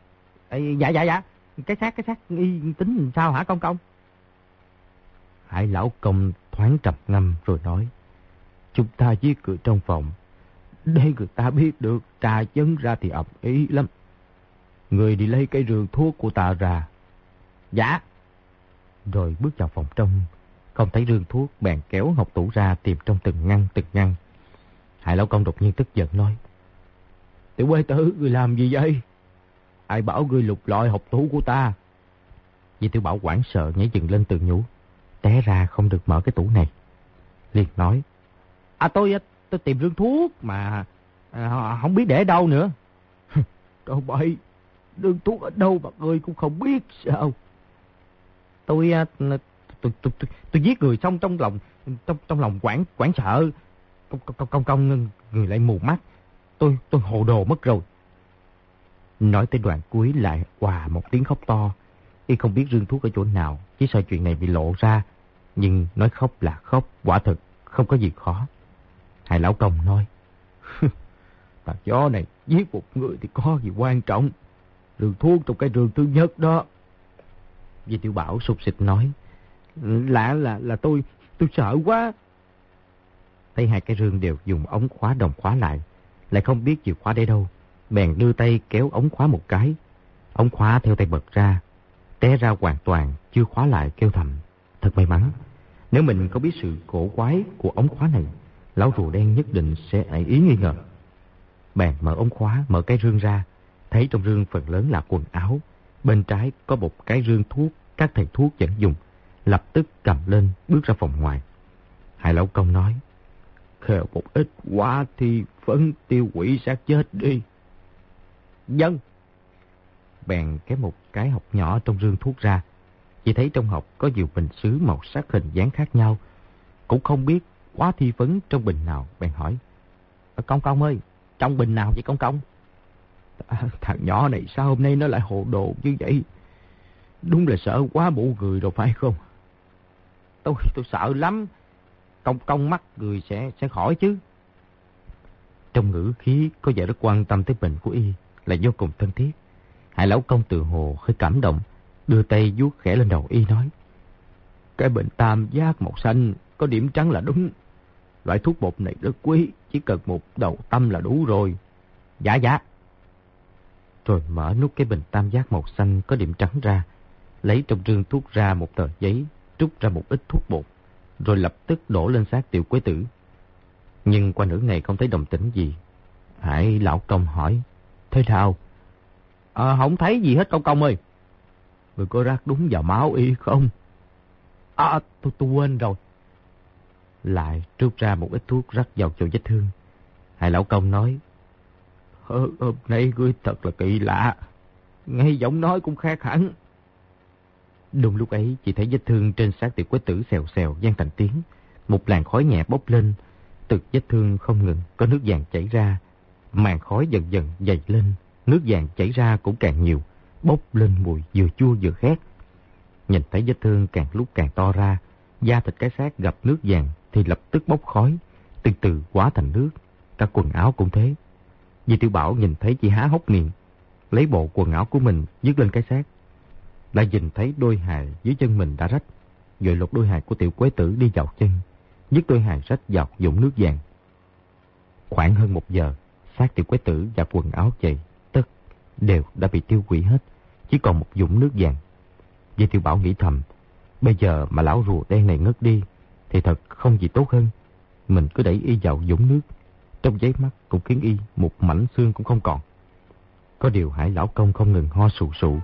Ê, dạ dạ dạ, cái xác cái xác y tính sao hả công công? Hải lão công thoáng trầm ngâm rồi nói. Chúng ta giết cửa trong phòng. Để người ta biết được trà chấn ra thì ập ý lắm. Người đi lấy cây rượu thuốc của ta ra. Dạ. Rồi bước vào phòng trong. Không thấy rương thuốc bèn kéo ngọc tủ ra tìm trong từng ngăn từng ngăn. Hải lão công đột nhiên tức giận nói. Tiểu quê tử, người làm gì vậy? Ai bảo người lục lọi học tủ của ta? Vì tiểu bảo quảng sợ nhảy dựng lên từ nhũ. Té ra không được mở cái tủ này. liền nói. À tôi tôi tìm rương thuốc mà à, không biết để đâu nữa. Trời bậy, rương thuốc ở đâu mà ngươi cũng không biết sao? Tôi tôi, tôi, tôi, tôi, tôi giết người xong trong lòng trong trong lòng quảng quảng sợ công công công, công người lại mù mắt tôi tôi hồ đồ mất rồi Nói tới đoạn cuối lại hòa một tiếng khóc to. Y không biết rương thuốc ở chỗ nào, chỉ sợ chuyện này bị lộ ra. Nhưng nói khóc là khóc, quả thực, không có gì khó. Hai lão công nói, Thằng chó này giết một người thì có gì quan trọng. Rừng thuốc trong cái rừng thứ nhất đó. Vì tiểu bảo sụp xịt nói, Lạ là là tôi, tôi sợ quá. Thấy hai cái rương đều dùng ống khóa đồng khóa lại, lại không biết chìa khóa để đâu bèn đưa tay kéo ống khóa một cái. Ống khóa theo tay bật ra. té ra hoàn toàn, chưa khóa lại kêu thầm. Thật may mắn, nếu mình có biết sự cổ quái của ống khóa này, lão rùa đen nhất định sẽ ảy ý nghi ngờ. Bèn mở ống khóa, mở cái rương ra, thấy trong rương phần lớn là quần áo. Bên trái có một cái rương thuốc, các thầy thuốc vẫn dùng. Lập tức cầm lên, bước ra phòng ngoài. Hai lão công nói, khều một ít quá thì phấn tiêu quỷ xác chết đi. Dân! Bèn kéo một cái hộp nhỏ trong rương thuốc ra. Chỉ thấy trong hộp có nhiều bình sứ màu sắc hình dáng khác nhau. Cũng không biết quá thi phấn trong bình nào. Bèn hỏi, ờ, Công công ơi, trong bình nào vậy công công? À, thằng nhỏ này sao hôm nay nó lại hồ đồ như vậy? Đúng là sợ quá bộ người rồi phải không? Tôi tôi sợ lắm. Công công mắt người sẽ sẽ khỏi chứ. Trong ngữ khí có vẻ rất quan tâm tới bệnh của y là vô cùng thân thiết. Hải lão công từ hồ hơi cảm động, đưa tay vuốt khẽ lên đầu y nói. Cái bệnh tam giác màu xanh có điểm trắng là đúng. Loại thuốc bột này rất quý, chỉ cần một đầu tâm là đủ rồi. Dạ dạ. Rồi mở nút cái bình tam giác màu xanh có điểm trắng ra, lấy trong rương thuốc ra một tờ giấy, trút ra một ít thuốc bột, rồi lập tức đổ lên xác tiểu quế tử. Nhưng qua nửa ngày không thấy đồng tĩnh gì. Hải lão công hỏi, thế nào? À, không thấy gì hết công công ơi. Người có rác đúng vào máu y không? À, tôi, tôi quên rồi. Lại trút ra một ít thuốc rắc vào chỗ vết thương. Hai lão công nói, Hôm nay ngươi thật là kỳ lạ. Ngay giọng nói cũng khác hẳn. Đúng lúc ấy, chỉ thấy vết thương trên xác tiểu quế tử xèo xèo gian thành tiếng. Một làn khói nhẹ bốc lên. Từ vết thương không ngừng, có nước vàng chảy ra. Màn khói dần dần dày lên. Nước vàng chảy ra cũng càng nhiều. Bốc lên mùi vừa chua vừa khét. Nhìn thấy vết thương càng lúc càng to ra. Da thịt cái xác gặp nước vàng thì lập tức bốc khói. Từ từ hóa thành nước. Cả quần áo cũng thế. Di Tiểu Bảo nhìn thấy chị há hốc miệng, lấy bộ quần áo của mình dứt lên cái xác. Lại nhìn thấy đôi hài dưới chân mình đã rách, rồi lột đôi hài của tiểu quế tử đi vào chân, dứt đôi hài rách vào dũng nước vàng. Khoảng hơn một giờ, xác tiểu quế tử và quần áo chạy, tất đều đã bị tiêu hủy hết, chỉ còn một dũng nước vàng. Di Tiểu Bảo nghĩ thầm, bây giờ mà lão rùa đen này ngất đi, thì thật không gì tốt hơn. Mình cứ đẩy y vào dũng nước, trong giấy mắt cũng khiến y một mảnh xương cũng không còn. Có điều hải lão công không ngừng ho sụ sụ,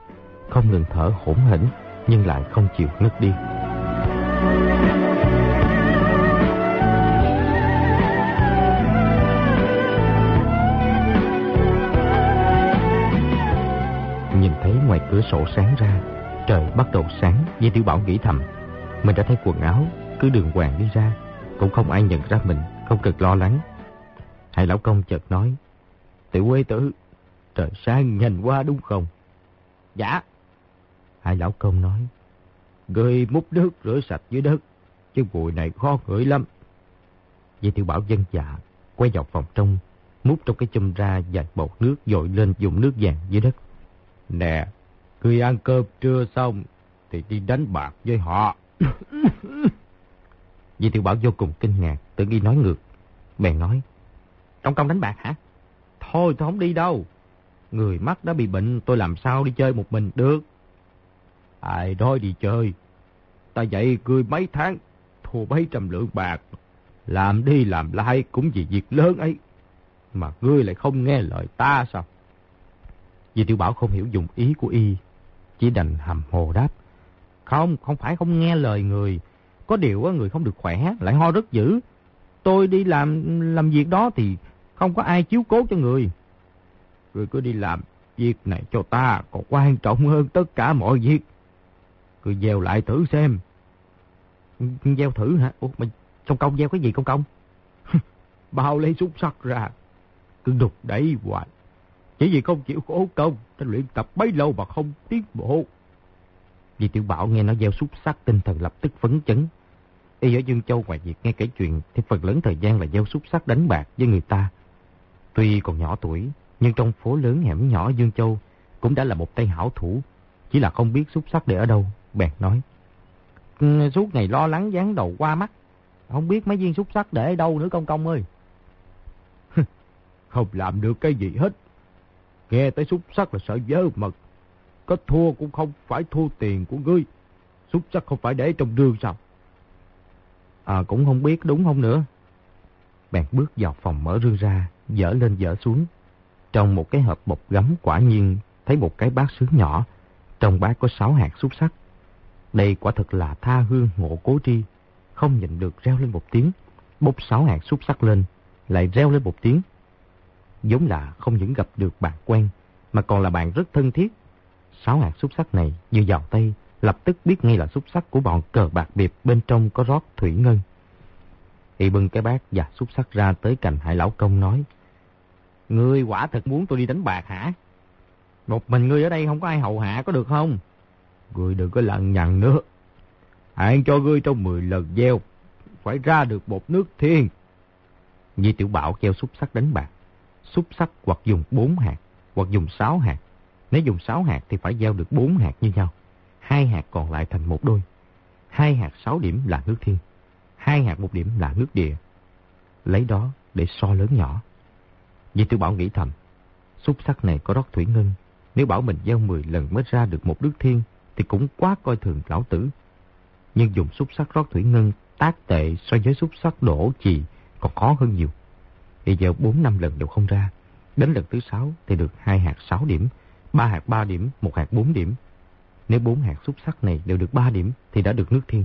không ngừng thở hổn hỉnh nhưng lại không chịu ngất đi. Nhìn thấy ngoài cửa sổ sáng ra, trời bắt đầu sáng, Di Tiểu Bảo nghĩ thầm. Mình đã thấy quần áo, cứ đường hoàng đi ra, cũng không ai nhận ra mình, không cần lo lắng Hai lão công chợt nói, Tiểu quê tử, trời sáng nhanh quá đúng không? Dạ. Hai lão công nói, Người múc nước rửa sạch dưới đất, chứ bụi này khó ngửi lắm. Vậy tiểu bảo dân dạ, quay vào phòng trong, múc trong cái chum ra vài bột nước dội lên dùng nước vàng dưới đất. Nè, người ăn cơm trưa xong thì đi đánh bạc với họ. (laughs) Vì tiểu bảo vô cùng kinh ngạc, tự nghi nói ngược. Bèn nói, trong công đánh bạc hả? Thôi tôi không đi đâu. Người mắt đã bị bệnh tôi làm sao đi chơi một mình được. Ai đói đi chơi. Ta dậy cười mấy tháng thua mấy trăm lượng bạc. Làm đi làm lại cũng vì việc lớn ấy. Mà ngươi lại không nghe lời ta sao? Vì tiểu bảo không hiểu dùng ý của y. Chỉ đành hầm hồ đáp. Không, không phải không nghe lời người. Có điều người không được khỏe, lại ho rất dữ. Tôi đi làm làm việc đó thì không có ai chiếu cố cho người. Người cứ đi làm việc này cho ta còn quan trọng hơn tất cả mọi việc. Cứ gieo lại thử xem. Gieo thử hả? Ủa, mà trong công gieo cái gì công công? (laughs) Bao lấy xúc sắc ra. Cứ đục đẩy hoài. Chỉ vì không chịu khổ công, ta luyện tập bấy lâu mà không tiến bộ. Vì tiểu bảo nghe nó gieo xúc sắc tinh thần lập tức phấn chấn. Y ở Dương Châu ngoài việc nghe kể chuyện thì phần lớn thời gian là gieo xúc sắc đánh bạc với người ta. Tuy còn nhỏ tuổi, nhưng trong phố lớn hẻm nhỏ Dương Châu cũng đã là một tay hảo thủ, chỉ là không biết xúc sắc để ở đâu, bèn nói. Ừ, suốt ngày lo lắng dán đầu qua mắt, không biết mấy viên xúc sắc để ở đâu nữa công công ơi. (laughs) không làm được cái gì hết. Nghe tới xúc sắc là sợ dơ mật có thua cũng không phải thua tiền của ngươi. Xúc sắc không phải để trong rương sao? À cũng không biết đúng không nữa. bạn bước vào phòng mở rương ra, dở lên dở xuống. Trong một cái hộp bột gấm quả nhiên thấy một cái bát sứ nhỏ. Trong bát có sáu hạt xúc sắc. Đây quả thật là tha hương ngộ cố tri. Không nhìn được reo lên một tiếng. Bốc sáu hạt xúc sắc lên, lại reo lên một tiếng. Giống là không những gặp được bạn quen, mà còn là bạn rất thân thiết. Sáu hạt xúc sắc này vừa vào tay, lập tức biết ngay là xúc sắc của bọn cờ bạc điệp bên trong có rót thủy ngân. Y bưng cái bát và xúc sắc ra tới cạnh hải lão công nói. Ngươi quả thật muốn tôi đi đánh bạc hả? Một mình ngươi ở đây không có ai hầu hạ có được không? Ngươi đừng có lặng nhằn nữa. Hãy cho ngươi trong 10 lần gieo, phải ra được một nước thiên. như tiểu bảo kêu xúc sắc đánh bạc. Xúc sắc hoặc dùng 4 hạt, hoặc dùng 6 hạt. Nếu dùng 6 hạt thì phải gieo được 4 hạt như nhau. Hai hạt còn lại thành một đôi. Hai hạt 6 điểm là nước thiên. Hai hạt một điểm là nước địa. Lấy đó để so lớn nhỏ. Vì tiểu bảo nghĩ thầm. Xúc sắc này có rót thủy ngân. Nếu bảo mình gieo 10 lần mới ra được một nước thiên thì cũng quá coi thường lão tử. Nhưng dùng xúc sắc rót thủy ngân tác tệ so với xúc sắc đổ chì còn khó hơn nhiều. Thì giờ 4 năm lần đều không ra. Đến lần thứ 6 thì được hai hạt 6 điểm, ba hạt 3 điểm, một hạt 4 điểm. Nếu bốn hạt xúc sắc này đều được 3 điểm thì đã được nước thiên.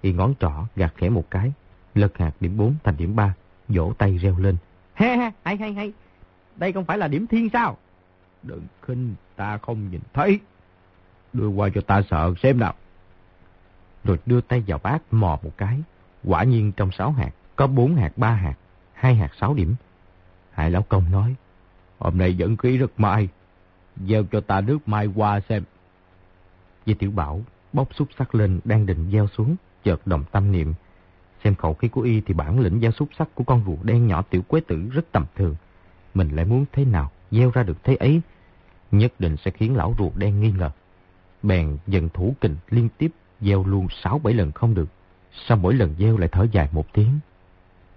Y ngón trỏ gạt khẽ một cái, lật hạt điểm 4 thành điểm 3, vỗ tay reo lên. Ha ha, hay hay hay, đây không phải là điểm thiên sao? Đừng khinh, ta không nhìn thấy. Đưa qua cho ta sợ xem nào. Rồi đưa tay vào bát mò một cái. Quả nhiên trong 6 hạt, có 4 hạt 3 hạt, 2 hạt 6 điểm. Hải Lão Công nói, hôm nay dẫn khí rất mai, gieo cho ta nước mai qua xem. Di Tiểu Bảo bóc xúc sắc lên đang định gieo xuống, chợt đồng tâm niệm. Xem khẩu khí của y thì bản lĩnh gieo xúc sắc của con rùa đen nhỏ tiểu quế tử rất tầm thường. Mình lại muốn thế nào gieo ra được thế ấy, nhất định sẽ khiến lão rùa đen nghi ngờ. Bèn dần thủ kình liên tiếp gieo luôn 6-7 lần không được. Sau mỗi lần gieo lại thở dài một tiếng.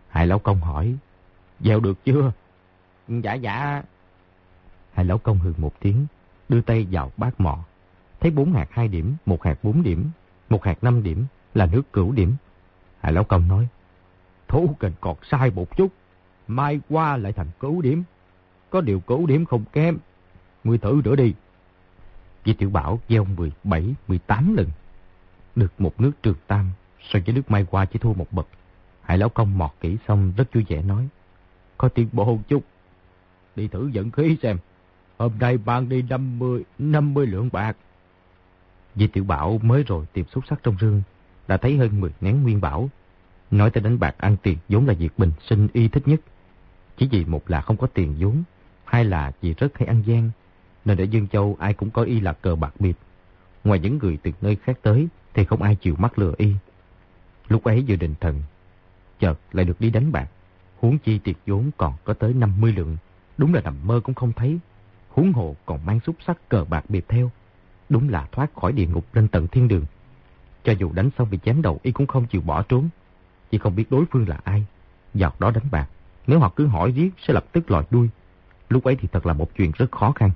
Hải Lão Công hỏi, gieo được chưa? Dạ dạ hai Lão Công hừ một tiếng, đưa tay vào bát mọ. Thấy bốn hạt hai điểm, một hạt bốn điểm, một hạt năm điểm là nước cửu điểm. hai Lão Công nói, thú kình còn sai một chút, mai qua lại thành cửu điểm. Có điều cửu điểm không kém, ngươi thử nữa đi. Vì Tiểu Bảo gieo 17, 18 lần. Được một nước trường tam, so với nước mai qua chỉ thua một bậc. Hải Lão Công mọt kỹ xong rất vui vẻ nói. Có tiến bộ chút. Đi thử dẫn khí xem. Hôm nay ban đi 50, 50 lượng bạc. vì Tiểu Bảo mới rồi tìm xúc sắc trong rương. Đã thấy hơn 10 nén nguyên bảo. Nói tới đánh bạc ăn tiền vốn là việc bình sinh y thích nhất. Chỉ vì một là không có tiền vốn, hai là vì rất hay ăn gian, nên ở Dương Châu ai cũng có y là cờ bạc biệt. Ngoài những người từ nơi khác tới thì không ai chịu mắc lừa y. Lúc ấy vừa định thần, chợt lại được đi đánh bạc. Huống chi tiệc vốn còn có tới 50 lượng, đúng là nằm mơ cũng không thấy. Huống hồ còn mang xúc sắc cờ bạc biệt theo, đúng là thoát khỏi địa ngục lên tận thiên đường. Cho dù đánh xong bị chém đầu y cũng không chịu bỏ trốn, chỉ không biết đối phương là ai. Giọt đó đánh bạc, nếu họ cứ hỏi giết sẽ lập tức lòi đuôi. Lúc ấy thì thật là một chuyện rất khó khăn.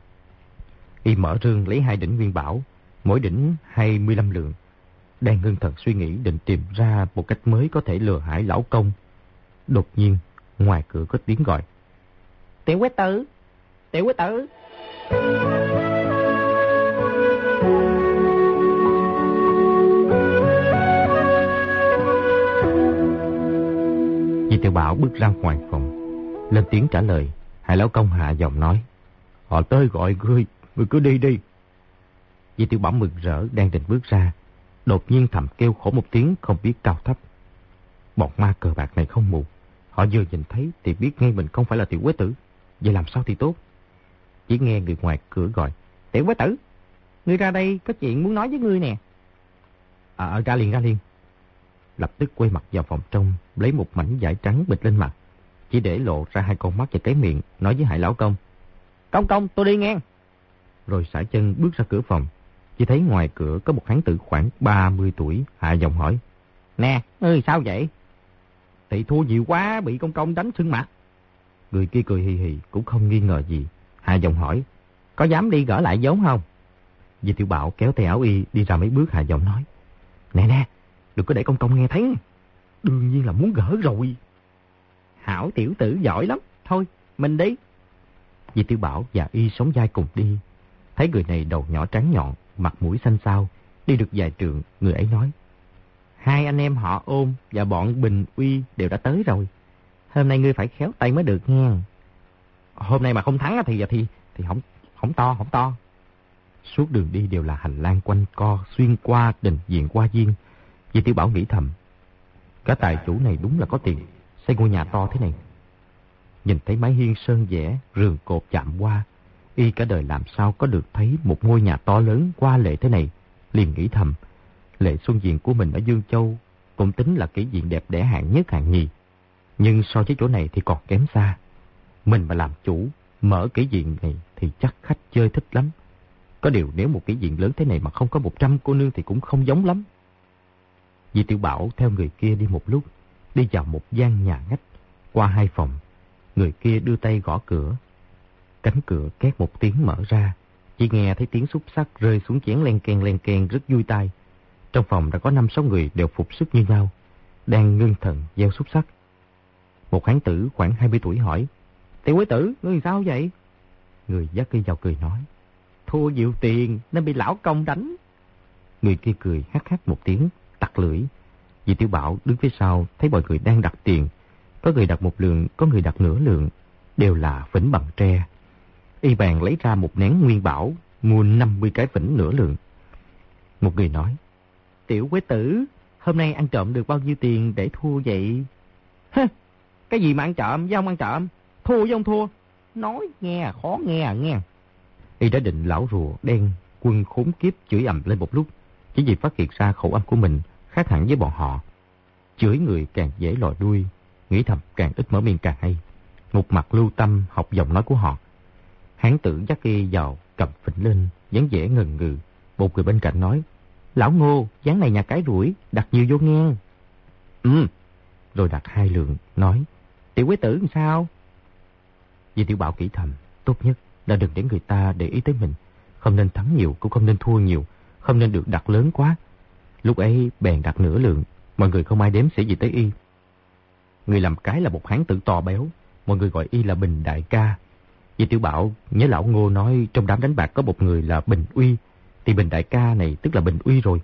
Y mở rương lấy hai đỉnh nguyên bảo, mỗi đỉnh 25 lượng. Đang ngưng thần suy nghĩ định tìm ra một cách mới có thể lừa hải lão công. Đột nhiên, ngoài cửa có tiếng gọi. Tiểu quế tử! Tiểu quế tử! Di tiểu Bảo bước ra ngoài phòng, lên tiếng trả lời. Hải lão công hạ giọng nói. Họ tới gọi ngươi, ngươi cứ đi đi. Di tiểu Bảo mừng rỡ đang định bước ra, đột nhiên thầm kêu khổ một tiếng không biết cao thấp. Bọn ma cờ bạc này không mù. Họ vừa nhìn thấy thì biết ngay mình không phải là tiểu quế tử. Vậy làm sao thì tốt? Chỉ nghe người ngoài cửa gọi. Tiểu quế tử, ngươi ra đây có chuyện muốn nói với ngươi nè. À, à ra liền, ra liền. Lập tức quay mặt vào phòng trong, lấy một mảnh vải trắng bịch lên mặt. Chỉ để lộ ra hai con mắt và cái miệng, nói với Hải Lão Công. Công công, tôi đi nghe Rồi xả chân bước ra cửa phòng. Chỉ thấy ngoài cửa có một hán tử khoảng 30 tuổi, hạ giọng hỏi. Nè, ngươi sao vậy? Thì thua nhiều quá, bị công công đánh sưng mặt. Người kia cười hì hì, cũng không nghi ngờ gì. Hạ dòng hỏi. Có dám đi gỡ lại vốn không? Di Tiểu Bảo kéo tay áo y đi ra mấy bước hạ dòng nói. Nè nè, đừng có để công công nghe thấy. Đương nhiên là muốn gỡ rồi. Hảo tiểu tử giỏi lắm. Thôi, mình đi. Di Tiểu Bảo và y sống dai cùng đi. Thấy người này đầu nhỏ trắng nhọn, mặt mũi xanh xao, đi được vài trường, người ấy nói. Hai anh em họ ôm và bọn Bình Uy đều đã tới rồi. Hôm nay ngươi phải khéo tay mới được nha. Hôm nay mà không thắng thì thì thì không không to, không to. Suốt đường đi đều là hành lang quanh co, xuyên qua đình diện qua viên. Di Tiểu Bảo nghĩ thầm. Cả tài chủ này đúng là có tiền, xây ngôi nhà to thế này. Nhìn thấy mái hiên sơn vẽ, rường cột chạm qua. Y cả đời làm sao có được thấy một ngôi nhà to lớn qua lệ thế này. Liền nghĩ thầm, lệ xuân diện của mình ở Dương Châu cũng tính là kỷ diện đẹp đẽ hạng nhất hạng nhì. Nhưng so với chỗ này thì còn kém xa. Mình mà làm chủ, mở cái diện này thì chắc khách chơi thích lắm. Có điều nếu một cái diện lớn thế này mà không có 100 cô nương thì cũng không giống lắm. Di Tiểu Bảo theo người kia đi một lúc, đi vào một gian nhà ngách, qua hai phòng. Người kia đưa tay gõ cửa. Cánh cửa két một tiếng mở ra, chỉ nghe thấy tiếng xúc sắc rơi xuống chén len ken len ken rất vui tai. Trong phòng đã có năm sáu người đều phục sức như nhau, đang ngưng thần gieo xúc sắc. Một hán tử khoảng 20 tuổi hỏi, Tiểu quý tử, ngươi sao vậy? Người giác kia vào cười nói, Thua nhiều tiền nên bị lão công đánh. Người kia cười hát hát một tiếng, tặc lưỡi. Vì Tiểu Bảo đứng phía sau thấy mọi người đang đặt tiền. Có người đặt một lượng, có người đặt nửa lượng. Đều là phỉnh bằng tre. Y bàn lấy ra một nén nguyên bảo, mua 50 cái phỉnh nửa lượng. Một người nói, Tiểu quế tử, hôm nay ăn trộm được bao nhiêu tiền để thua vậy? Hơ, cái gì mà ăn trộm với ông ăn trộm? Thua với ông thua. Nói nghe, khó nghe à nghe. Y đã định lão rùa đen, quân khốn kiếp chửi ầm lên một lúc. Chỉ vì phát hiện ra khẩu âm của mình khác hẳn với bọn họ. Chửi người càng dễ lòi đuôi, nghĩ thầm càng ít mở miệng càng hay. Một mặt lưu tâm học giọng nói của họ. Hán tử dắt y vào, cầm phỉnh lên, dáng vẻ ngần ngừ. Một người bên cạnh nói, Lão Ngô, dáng này nhà cái rủi, đặt nhiều vô nghe. Ừ, rồi đặt hai lượng, nói, Tiểu quế tử làm sao? Vì tiểu bảo kỹ thầm, tốt nhất là đừng để người ta để ý tới mình. Không nên thắng nhiều, cũng không nên thua nhiều, không nên được đặt lớn quá. Lúc ấy bèn đặt nửa lượng, mọi người không ai đếm sẽ gì tới y. Người làm cái là một hán tử to béo, mọi người gọi y là Bình Đại Ca. Vì tiểu bảo nhớ lão Ngô nói trong đám đánh bạc có một người là Bình Uy, thì Bình Đại Ca này tức là Bình Uy rồi.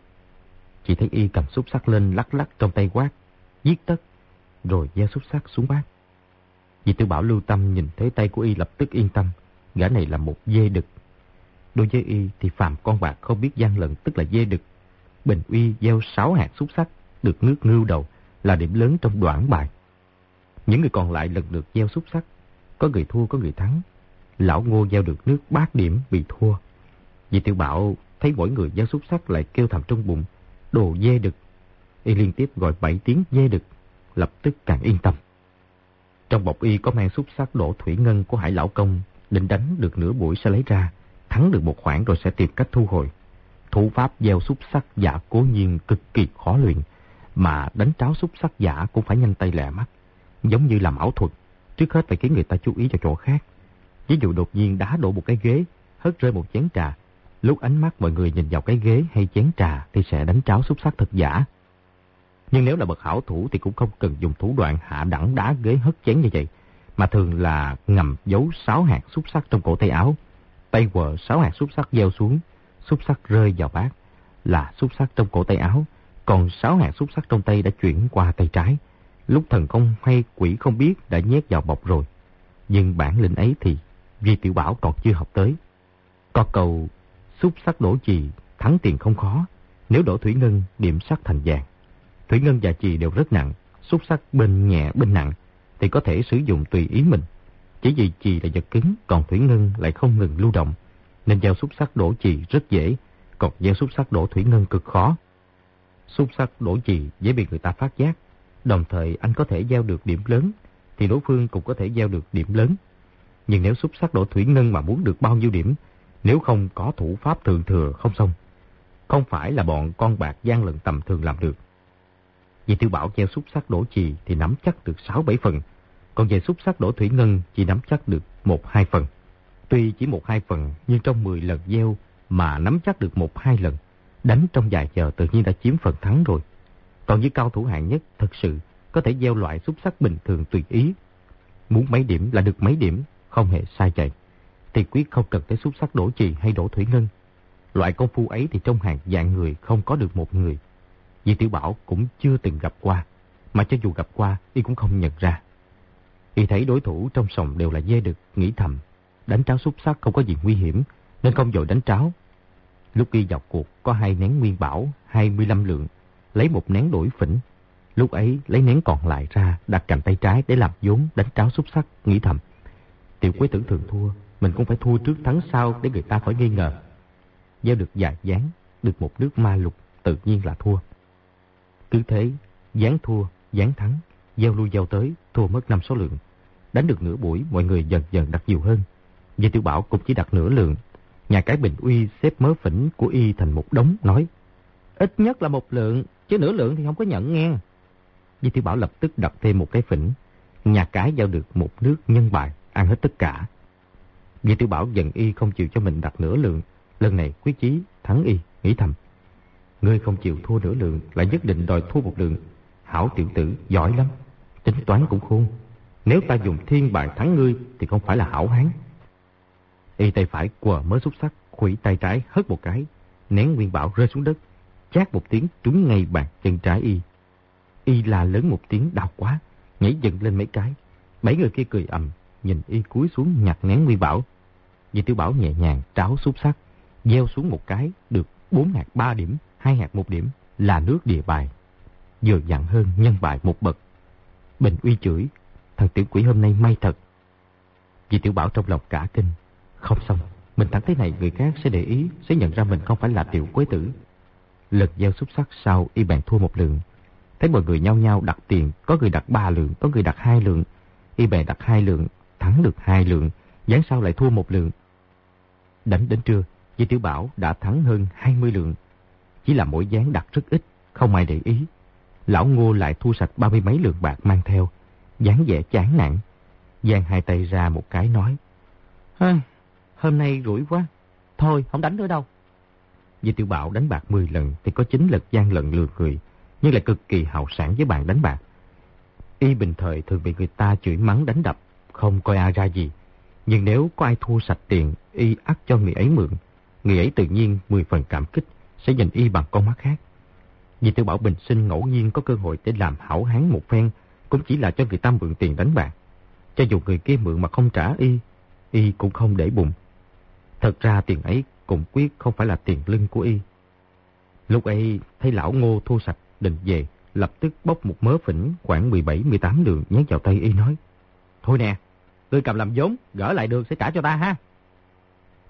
Chỉ thấy y cầm xúc sắc lên lắc lắc trong tay quát, giết tất, rồi gieo xúc sắc xuống bát. Vì tiểu bảo lưu tâm nhìn thấy tay của y lập tức yên tâm, gã này là một dê đực. Đối với y thì phàm con bạc không biết gian lận tức là dê đực. Bình Uy gieo 6 hạt xúc sắc, được nước ngưu đầu, là điểm lớn trong đoạn bài. Những người còn lại lần lượt gieo xúc sắc, có người thua có người thắng. Lão Ngô gieo được nước bát điểm bị thua. Vì tiểu bảo thấy mỗi người gieo xúc sắc lại kêu thầm trong bụng, đồ dê đực. Y liên tiếp gọi 7 tiếng dê đực, lập tức càng yên tâm. Trong bọc y có mang xúc sắc đổ thủy ngân của hải lão công, định đánh được nửa buổi sẽ lấy ra, thắng được một khoản rồi sẽ tìm cách thu hồi. Thủ pháp gieo xúc sắc giả cố nhiên cực kỳ khó luyện, mà đánh tráo xúc sắc giả cũng phải nhanh tay lẹ mắt. Giống như làm ảo thuật, trước hết phải khiến người ta chú ý cho chỗ khác. Ví dụ đột nhiên đá đổ một cái ghế, hất rơi một chén trà. Lúc ánh mắt mọi người nhìn vào cái ghế hay chén trà thì sẽ đánh tráo xúc sắc thật giả. Nhưng nếu là bậc hảo thủ thì cũng không cần dùng thủ đoạn hạ đẳng đá ghế hất chén như vậy, mà thường là ngầm giấu sáu hạt xúc sắc trong cổ tay áo. Tay quờ sáu hạt xúc sắc gieo xuống, xúc sắc rơi vào bát, là xúc sắc trong cổ tay áo, còn sáu hạt xúc sắc trong tay đã chuyển qua tay trái. Lúc thần công hay quỷ không biết đã nhét vào bọc rồi. Nhưng bản lĩnh ấy thì Duy Tiểu Bảo còn chưa học tới. Có cầu xúc sắc đổ chì, thắng tiền không khó. Nếu đổ thủy ngân, điểm sắc thành vàng. Thủy ngân và chì đều rất nặng, xúc sắc bên nhẹ bên nặng thì có thể sử dụng tùy ý mình. Chỉ vì chì là vật cứng, còn thủy ngân lại không ngừng lưu động, nên gieo xúc sắc đổ chì rất dễ, còn gieo xúc sắc đổ thủy ngân cực khó. Xúc sắc đổ chì dễ bị người ta phát giác, đồng thời anh có thể gieo được điểm lớn, thì đối phương cũng có thể gieo được điểm lớn. Nhưng nếu xúc sắc đổ thủy ngân mà muốn được bao nhiêu điểm, nếu không có thủ pháp thường thừa không xong, không phải là bọn con bạc gian lận tầm thường làm được. Vì tiêu bảo gieo xúc sắc đổ chì thì nắm chắc được 6-7 phần, còn về xúc sắc đổ thủy ngân chỉ nắm chắc được 1-2 phần. Tuy chỉ 1-2 phần, nhưng trong 10 lần gieo mà nắm chắc được một hai lần, đánh trong vài giờ tự nhiên đã chiếm phần thắng rồi. Còn với cao thủ hạng nhất, thật sự có thể gieo loại xúc sắc bình thường tùy ý. Muốn mấy điểm là được mấy điểm, không hề sai chạy. Thì quyết không cần tới xúc sắc đổ trì hay đổ thủy ngân. Loại công phu ấy thì trong hàng dạng người không có được một người. Vì Tiểu Bảo cũng chưa từng gặp qua, mà cho dù gặp qua, y cũng không nhận ra. Y thấy đối thủ trong sòng đều là dê đực, nghĩ thầm. Đánh tráo xúc sắc không có gì nguy hiểm, nên không dội đánh tráo. Lúc y vào cuộc có hai nén nguyên bảo, 25 lượng, lấy một nén đổi phỉnh. Lúc ấy lấy nén còn lại ra, đặt cạnh tay trái để làm vốn đánh tráo xúc sắc, nghĩ thầm. Tiểu quế tử thường thua, mình cũng phải thua trước thắng sau để người ta khỏi nghi ngờ. Gieo được dài dáng, được một nước ma lục, tự nhiên là thua. Cứ thế, gián thua, gián thắng, gieo lui giao tới, thua mất năm số lượng. Đánh được nửa buổi, mọi người dần dần đặt nhiều hơn. Về tiểu bảo cũng chỉ đặt nửa lượng. Nhà cái bình uy xếp mớ phỉnh của y thành một đống, nói. Ít nhất là một lượng, chứ nửa lượng thì không có nhận nghe. Di tiểu bảo lập tức đặt thêm một cái phỉnh. Nhà cái giao được một nước nhân bài, ăn hết tất cả. Di tiểu bảo dần y không chịu cho mình đặt nửa lượng. Lần này quyết chí thắng y, nghĩ thầm. Ngươi không chịu thua nửa lượng, lại nhất định đòi thua một lượng. Hảo tiểu tử, giỏi lắm. Tính toán cũng khôn. Nếu ta dùng thiên bài thắng ngươi, thì không phải là hảo hán. Y tay phải quờ mới xúc sắc, khủy tay trái hất một cái, nén nguyên bảo rơi xuống đất, chát một tiếng trúng ngay bàn chân trái Y. Y la lớn một tiếng đau quá, nhảy dựng lên mấy cái. Bảy người kia cười ầm, nhìn Y cúi xuống nhặt nén nguyên bảo. Vì tiểu bảo nhẹ nhàng tráo xúc sắc, gieo xuống một cái, được bốn hạt ba điểm, hai hạt một điểm, là nước địa bài. Vừa dặn hơn nhân bài một bậc. Bình uy chửi, thằng tiểu quỷ hôm nay may thật. Vì tiểu bảo trong lòng cả kinh. Không xong, mình thắng thế này người khác sẽ để ý, sẽ nhận ra mình không phải là tiểu quế tử. Lần gieo xúc sắc sau y bàn thua một lượng. Thấy mọi người nhau nhau đặt tiền, có người đặt ba lượng, có người đặt hai lượng. Y bè đặt hai lượng, thắng được hai lượng, gián sau lại thua một lượng. Đánh đến trưa, Di Tiểu Bảo đã thắng hơn 20 lượng. Chỉ là mỗi gián đặt rất ít, không ai để ý. Lão Ngô lại thu sạch ba mươi mấy lượng bạc mang theo, dáng vẻ chán nản. Giang hai tay ra một cái nói. Hôm nay rủi quá. Thôi, không đánh nữa đâu. Di Tiểu Bảo đánh bạc 10 lần thì có 9 lần gian lận lừa người, nhưng lại cực kỳ hào sản với bạn đánh bạc. Y bình thời thường bị người ta chửi mắng đánh đập, không coi ai ra gì. Nhưng nếu có ai thua sạch tiền, Y ắt cho người ấy mượn. Người ấy tự nhiên 10 phần cảm kích, sẽ nhìn Y bằng con mắt khác. vì Tiểu Bảo bình sinh ngẫu nhiên có cơ hội để làm hảo hán một phen, cũng chỉ là cho người ta mượn tiền đánh bạc. Cho dù người kia mượn mà không trả Y, Y cũng không để bụng. Thật ra tiền ấy cũng quyết không phải là tiền lưng của y. Lúc ấy thấy lão ngô thu sạch định về, lập tức bốc một mớ phỉnh khoảng 17-18 đường nhét vào tay y nói. Thôi nè, tôi cầm làm vốn, gỡ lại được sẽ trả cho ta ha.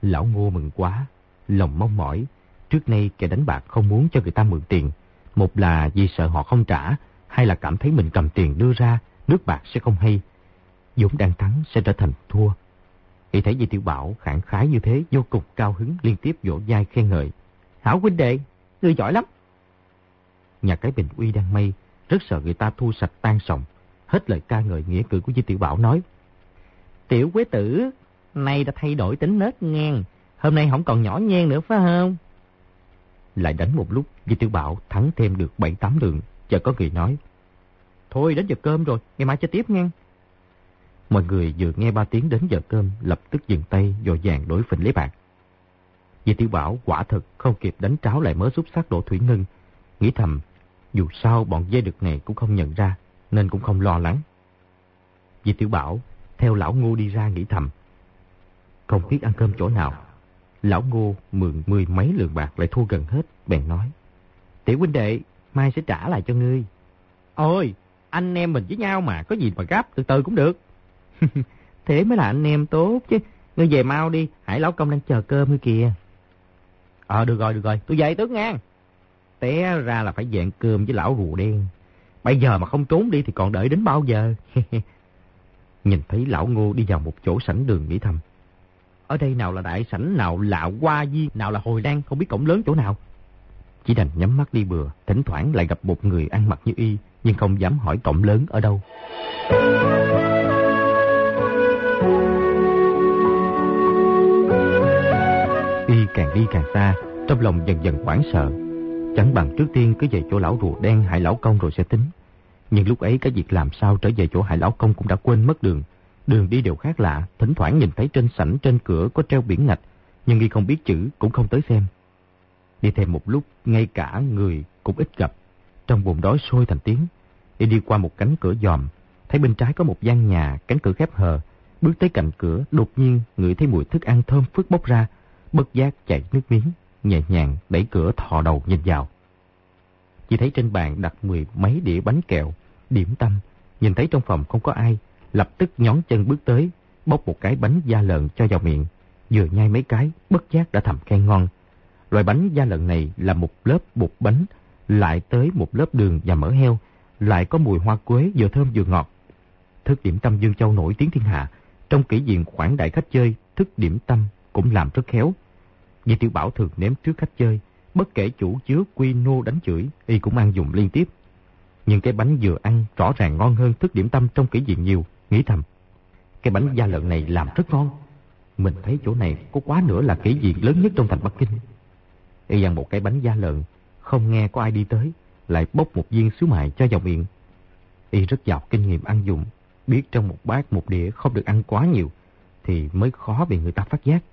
Lão ngô mừng quá, lòng mong mỏi. Trước nay kẻ đánh bạc không muốn cho người ta mượn tiền. Một là vì sợ họ không trả, hay là cảm thấy mình cầm tiền đưa ra, nước bạc sẽ không hay. Dũng đang thắng sẽ trở thành thua. Khi thấy Di Tiểu Bảo khẳng khái như thế, vô cùng cao hứng liên tiếp vỗ vai khen ngợi. Hảo huynh đệ, ngươi giỏi lắm. Nhà cái Bình Uy đang mây, rất sợ người ta thu sạch tan sòng. Hết lời ca ngợi nghĩa cử của Di Tiểu Bảo nói. Tiểu quế tử, nay đã thay đổi tính nết ngang. Hôm nay không còn nhỏ nhen nữa phải không? Lại đánh một lúc, Di Tiểu Bảo thắng thêm được 7-8 lượng. Chợt có người nói. Thôi đến giờ cơm rồi, ngày mai chơi tiếp nghe. Mọi người vừa nghe ba tiếng đến giờ cơm, lập tức dừng tay, dội vàng đối phình lấy bạc. Di tiểu bảo quả thật không kịp đánh tráo lại mớ xúc sắc đổ thủy ngân. Nghĩ thầm, dù sao bọn dê đực này cũng không nhận ra, nên cũng không lo lắng. Di tiểu bảo, theo lão ngu đi ra nghĩ thầm. Không biết ăn cơm chỗ nào. Lão ngô mượn mười mấy lượng bạc lại thua gần hết, bèn nói. Tiểu huynh đệ, mai sẽ trả lại cho ngươi. Ôi, anh em mình với nhau mà, có gì mà gấp, từ từ cũng được. (laughs) Thế mới là anh em tốt chứ. Ngươi về mau đi, Hải Lão Công đang chờ cơm ngươi kìa. Ờ được rồi, được rồi, tôi về tướng ngang. Té ra là phải dẹn cơm với lão rùa đen. Bây giờ mà không trốn đi thì còn đợi đến bao giờ. (laughs) Nhìn thấy lão ngô đi vào một chỗ sảnh đường nghĩ thầm. Ở đây nào là đại sảnh, nào là hoa di nào là hồi đan, không biết cổng lớn chỗ nào. Chỉ đành nhắm mắt đi bừa, thỉnh thoảng lại gặp một người ăn mặc như y, nhưng không dám hỏi cổng lớn ở đâu. Y càng đi càng xa, trong lòng dần dần hoảng sợ. Chẳng bằng trước tiên cứ về chỗ lão rùa đen hải lão công rồi sẽ tính. Nhưng lúc ấy cái việc làm sao trở về chỗ hải lão công cũng đã quên mất đường. Đường đi đều khác lạ, thỉnh thoảng nhìn thấy trên sảnh trên cửa có treo biển ngạch, nhưng nghi không biết chữ cũng không tới xem. Đi thêm một lúc, ngay cả người cũng ít gặp. Trong bụng đói sôi thành tiếng, y đi qua một cánh cửa dòm, thấy bên trái có một gian nhà, cánh cửa khép hờ. Bước tới cạnh cửa, đột nhiên ngửi thấy mùi thức ăn thơm phức bốc ra, bất giác chảy nước miếng, nhẹ nhàng đẩy cửa thò đầu nhìn vào. Chỉ thấy trên bàn đặt mười mấy đĩa bánh kẹo, điểm tâm, nhìn thấy trong phòng không có ai, lập tức nhón chân bước tới, bốc một cái bánh da lợn cho vào miệng, vừa nhai mấy cái, bất giác đã thầm khen ngon. Loại bánh da lợn này là một lớp bột bánh, lại tới một lớp đường và mỡ heo, lại có mùi hoa quế vừa thơm vừa ngọt. Thức điểm tâm Dương Châu nổi tiếng thiên hạ, trong kỷ diện khoản đại khách chơi, thức điểm tâm cũng làm rất khéo. Vì Tiểu Bảo thường ném trước khách chơi, bất kể chủ chứa quy nô đánh chửi, y cũng ăn dùng liên tiếp. Nhưng cái bánh vừa ăn rõ ràng ngon hơn thức điểm tâm trong kỷ diện nhiều, nghĩ thầm. Cái bánh da lợn này làm rất ngon. Mình thấy chỗ này có quá nữa là kỷ diện lớn nhất trong thành Bắc Kinh. Y ăn một cái bánh da lợn, không nghe có ai đi tới, lại bốc một viên xíu mại cho vào miệng. Y rất giàu kinh nghiệm ăn dùng, biết trong một bát một đĩa không được ăn quá nhiều, thì mới khó bị người ta phát giác.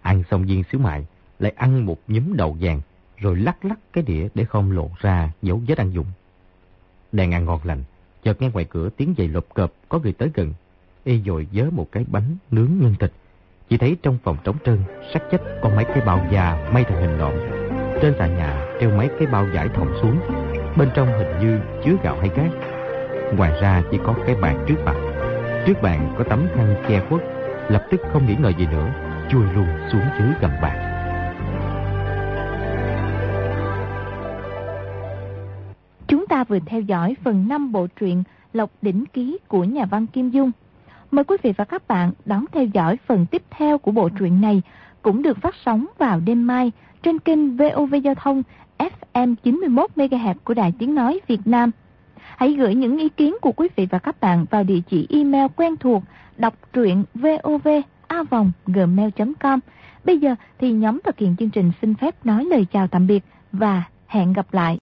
Ăn xong viên xíu mại, lại ăn một nhúm đậu vàng, rồi lắc lắc cái đĩa để không lộ ra dấu vết ăn dụng. Đang ăn ngon lành, chợt nghe ngoài cửa tiếng giày lộp cộp có người tới gần. Y dội dớ một cái bánh nướng nhân thịt. Chỉ thấy trong phòng trống trơn, sắc chết có mấy cái bao già may thành hình nộm. Trên sàn nhà treo mấy cái bao giải thòng xuống. Bên trong hình như chứa gạo hay cát. Ngoài ra chỉ có cái bàn trước mặt. Trước bàn có tấm khăn che khuất. Lập tức không nghĩ ngợi gì nữa, chui luôn xuống dưới gầm bàn. Ta vừa theo dõi phần 5 bộ truyện Lộc Đỉnh Ký của nhà văn Kim Dung. Mời quý vị và các bạn đón theo dõi phần tiếp theo của bộ truyện này, cũng được phát sóng vào đêm mai trên kênh VOV Giao thông FM 91MHz của Đài Tiếng Nói Việt Nam. Hãy gửi những ý kiến của quý vị và các bạn vào địa chỉ email quen thuộc đọc truyện vovavonggmail.com. Bây giờ thì nhóm thực hiện chương trình xin phép nói lời chào tạm biệt và hẹn gặp lại.